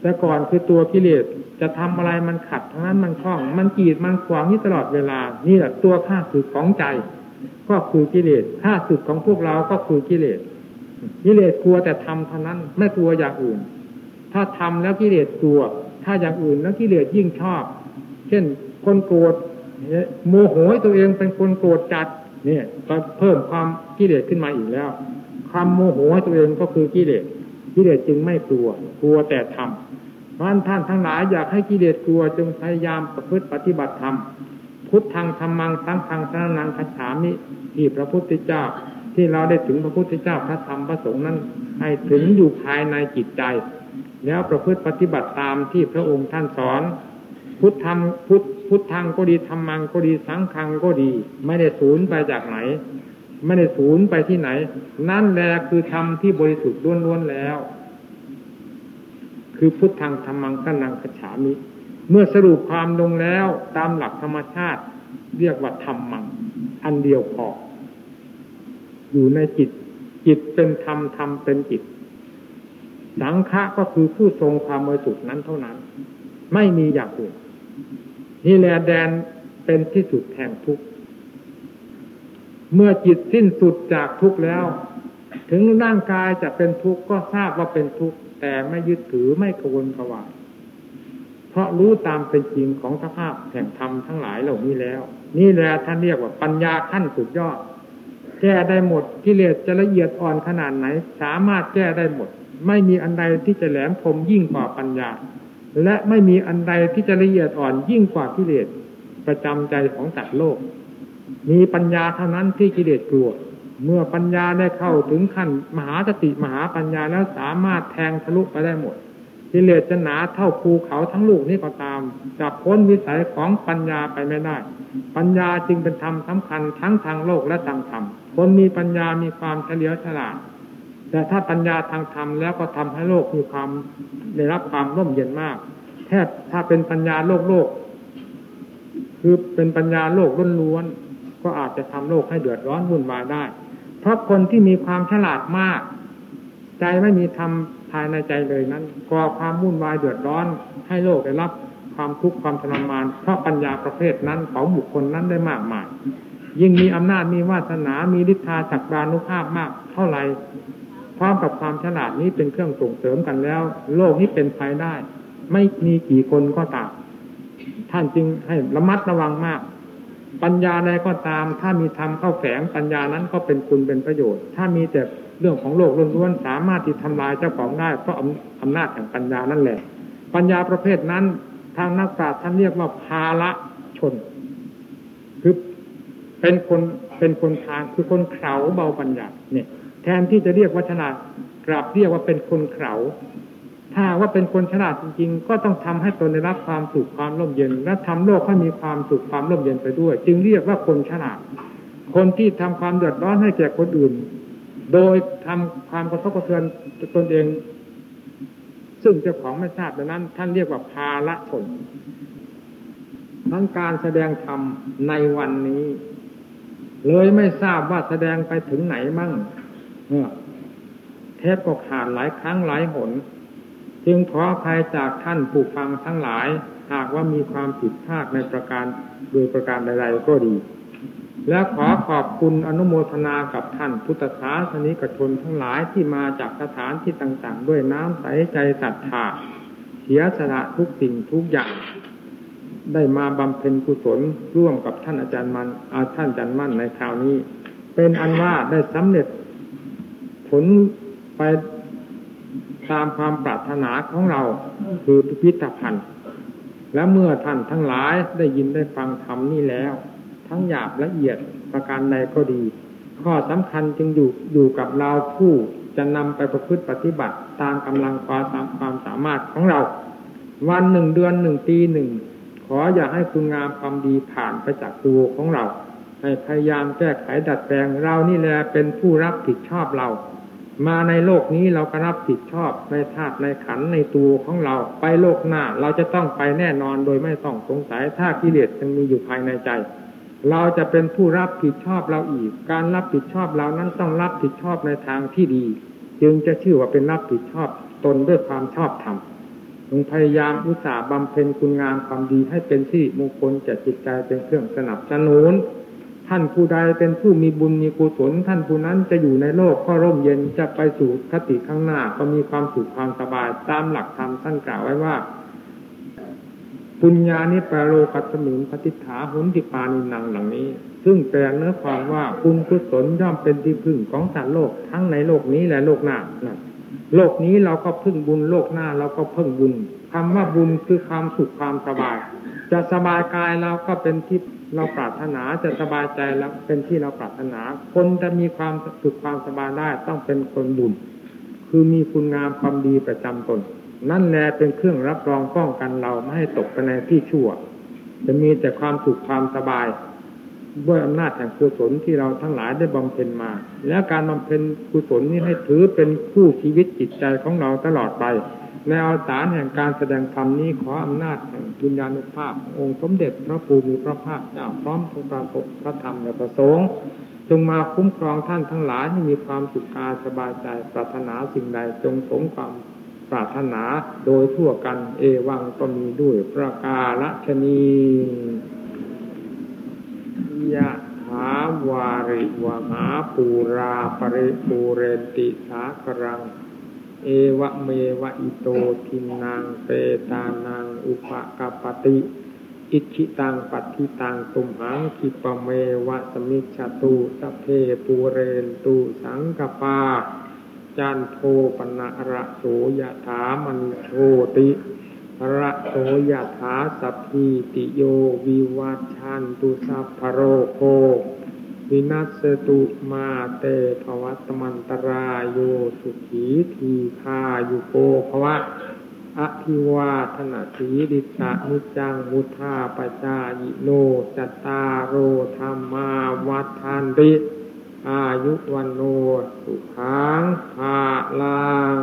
แต่ก่อนคือตัวกิเลสจะทำอะไรมันขัดทั้งนั้นมันคล้อง มันกีดมันขวางนี่ตลอดเวลา นี่แหละตัวข้าศึกของใจ ก็คือกิเลสข้าศึกของพวกเราก็คือกิเลสกิเลสกลัวแต่ทำเท่านั้นไม่กลัวอย่างอื่น ถ้าทำแล้วกิเลสกลัว ถ้าอย่างอื่นแล้วกิเลสยิ่งชอบ เช่น คนโกรธโมโหตัวเองเป็นคนโกรธจัดเนี่ยก็เพิ่มความกิเลสขึ้นมาอีกแล้ว ความโมโหตัวเองก็คือกิเลสกิเลสจึงไม่กลัว กลัวแต่ทำพราะท่านทั้งหลายอยากให้กิเลสกลัวจึงพยายามประพฤติปฏิบัติธรรมพุทธังธรรมังสังฆังสรนังคัจฉามิที่พระพุทธเจ้า ที่เราได้ถึงพระพุทธเจ้าพระธรรมพระสงฆ์นั้น ให้ถึงอยู่ภายในจิตใจ แล้วประพฤติปฏิบัติตามที่พระองค์ท่านสอน พุทธธรรมพุทพุทธังก็ดีธรรมังก็ดีสังฆังก็ดี ไม่ได้สูญไปจากไหน ไม่ได้สูญไปที่ไหน นั่นแหละคือธรรมที่บริสุทธิ์ล้วนๆแล้ว คือพุทธังธรรมังกันังขฉามิ เมื่อสรุปความลงแล้วตามหลักธรรมชาติ เรียกว่าธรรมัง อันเดียวพออยู่ในจิต จิตเป็นธรรมธรรมเป็นจิต สังฆะก็คือผู้ทรงความบริสุทธิ์นั้นเท่านั้น ไม่มีอย่างอื่น นี่แหละแดนเป็นที่สุดแห่งทุกข์เมื่อจิตสิ้นสุดจากทุกข์แล้ว ถึงร่างกายจะเป็นทุกข์ก็ทราบว่าเป็นทุกข์แต่ไม่ยึดถือไม่กวนกวายเพราะรู้ตามเป็นจริงของสภาพแห่งธรรมทั้งหลายเหล่านี้แล้ว นี่แหละท่านเรียกว่าปัญญาขั้นสุดยอด แก้ได้หมดกิเลสจะละเอียดอ่อนขนาดไหน สามารถแก้ได้หมด ไม่มีอันใดที่จะแหลมคมยิ่งกว่าปัญญา และไม่มีอันใดที่จะละเอียดอ่อนยิ่งกว่ากิเลสประจำใจของสัตว์โลก มีปัญญาเท่านั้นที่กิเลสกลัว เมื่อปัญญาได้เข้าถึงขั้นมหาสติมหาปัญญาแล้วสามารถแทงทะลุไปได้หมดกิเลสจะหนาเท่าภูเขาทั้งลูกนี้ก็ตามจับพ้นวิสัยของปัญญาไปไม่ได้ ปัญญาจึงเป็นธรรมสำคัญทั้งทางโลกและทางธรรมคนมีปัญญามีความเฉลียวฉลาด แต่ถ้าปัญญาทางธรรมแล้วก็ทำให้โลกมีความได้รับความร่มเย็นมาก แทบถ้าเป็นปัญญาโลกโลก คือเป็นปัญญาโลกล้วนๆก็อาจจะทำโลกให้เดือดร้อนวุ่นวายได้ เพราะคนที่มีความฉลาดมาก ใจไม่มีธรรมภายในใจเลยนั้นก่อความวุ่นวายเดือดร้อน ให้โลกได้รับความทุกข์ความทรมานเพราะปัญญาประเภทนั้นของบุคคลนั้นได้มากมายยิ่งมีอำนาจมีวาสนา มีฤทธาศักดานุภาพมาก เท่าไหร่ ร้อมกับความฉลาดนี้เป็นเครื่องส่งเสริมกันแล้ว โลกนี้เป็นไปได้ ไม่มีกี่คนก็ตามท่านจึงให้ระมัดระวังมาก ปัญญาใดก็ตาม ถ้ามีธรรมเข้าแฝงปัญญานั้นก็เป็นคุณเป็นประโยชน์ ถ้ามีแต่เรื่องของโลกล้วนๆสามารถที่ทำลายเจ้าของได้เพราะอำนาจแห่งปัญญานั่นแหละ ปัญญาประเภทนั้น ทางนักปราชญ์ท่านเรียกว่าภาละชน คือเป็นคนเป็นคนทางคือคนเขาเบาปัญญาเนี่ย แทนที่จะเรียกว่าฉลาดกลับเรียกว่าเป็นคนเขาถ้าว่าเป็นคนฉลาดจริงๆ ก็ต้องทำให้ตนได้รับความสุขความร่มเย็น และทำโลกให้มีความสุขความร่มเย็นไปด้วย จึงเรียกว่าคนฉลาด คนที่ทำความเดือดร้อนให้แก่คนอื่น โดยทำความกระทบกระเทือนตนเอง ซึ่งเจ้าของไม่ทราบดังนั้น ท่านเรียกว่าภาละชนทั้งการแสดงธรรมในวันนี้ เลยไม่ทราบว่าแสดงไปถึงไหนมั่ง เทปก็ขาดหลายครั้งหลายหน จึงขออภัยจากท่านผู้ฟังทั้งหลาย หากว่ามีความผิดพลาดในประการโดยประการใดๆก็ดี และขอขอบคุณอนุโมทนากับท่านพุทธศาสนิกชนทั้งหลายที่มาจากสถานที่ต่างๆ ด้วยน้ำใสใจศรัทธาเสียสละทุกสิ่งทุกอย่าง ได้มาบำเพ็ญกุศลร่วมกับท่านอาจารย์มันอาท่านอาจารย์มั่นในคราวนี้ เป็นอันว่าได้สำเร็จ ผลไปตามความปรารถนาของเราคือพิพิธภัณฑ์ และเมื่อท่านทั้งหลายได้ยินได้ฟังธรรมนี้แล้ว ทั้งหยาบละเอียดประการใดก็ดี ข้อสำคัญจึงอยู่อยู่กับเราผู้จะนำไปประพฤติปฏิบัติตามกำลังความความสามารถของเรา วันหนึ่งเดือนหนึ่งปีหนึ่ง ขออย่าให้คุณงามความดีผ่านไปจากตัวของเรา ให้พยายามแก้ไขดัดแปลงเรานี่แหละเป็นผู้รับผิดชอบเรา มาในโลกนี้เราก็รับผิดชอบในธาตุในขันในตัวของเราไปโลกหน้า เราจะต้องไปแน่นอนโดยไม่ต้องสงสัยถ้ากิเลสยังมีอยู่ภายในใจ เราจะเป็นผู้รับผิดชอบเราอีก การรับผิดชอบเรานั้นต้องรับผิดชอบในทางที่ดี จึงจะชื่อว่าเป็นรับผิดชอบตนด้วยความชอบธรรมจงพยายามอุตสาห์บำเพ็ญคุณงามความดีให้เป็นที่มงคลแก่จิตใจเป็นเครื่องสนับสนุน ท่านผู้ใดเป็นผู้มีบุญมีกุศลท่านผู้นั้นจะอยู่ในโลกก็ร่มเย็นจะไปสู่คติข้างหน้าก็มีความสุขความสบายตามหลักธรรมท่านกล่าวไว้ว่าปุญญานิปโลกัสมิงปฏิฐาหุนติปานินังหลังนี้ ซึ่งแปลเนื้อความว่าบุญกุศลย่อมเป็นที่พึ่งของสัตว์โลกทั้งในโลกนี้และโลกหน้าโลกนี้เราก็พึ่งบุญโลกหน้าเราก็พึ่งบุญคำว่าบุญคือความสุขความสบาย จะสบายกายเราก็เป็นที่ เราปรารถนาจะสบายใจแล้วเป็นที่เราปรารถนา คนจะมีความสุขความสบายได้ต้องเป็นคนบุญคือมีคุณงามความดีประจำตน นั่นแหละเป็นเครื่องรับรองป้องกันเราไม่ให้ตกไปในที่ชั่ว จะมีแต่ความสุขความสบาย ด้วยอำนาจแห่งกุศลที่เราทั้งหลายได้บำเพ็ญมา และการบำเพ็ญกุศลนี้ให้ถือเป็นคู่ชีวิตจิตใจของเราตลอดไป ในอวสารแห่งการแสดงธรรมนี้ขออำนาจแห่งบุญญาณุภาพ องค์สมเด็จพระภูมิพระภาคเจ้าพร้อมทรงปรากฏพระธรรมและประสงค์จงมาคุ้มครองท่านทั้งหลายให้มีความสุขกายสบายใจปรารถนาสิ่งใดจงสมความปรารถนาโดยทั่วกันเอวังก็มีด้วยประกาศชนียะถาวาริวหาปูราปริปูเรนติสากรัง เอวะเมวะอิโตทินนังเปตานังอุปะกัปปะติ อิจฉิตังปัติตังตุมหัง ขิปปะเมวะ สะมิชฌะตุ สัพเพปูเรนตุสังกัปปาจันโทปัณณะระโส ยะถา มะณิโชติระโส ยะถาสัพพีติโยวิวัชชันตุสัพพะโรโค วินัสสะตุมาเตภวัตมันตรายโยสุขีทีคายุโกภวะอภิวาธนาสีดิสะมุจังมุทาปจายิโนจตารโรธรรมาวัฏานติอายุวันโนสุขังภาลัง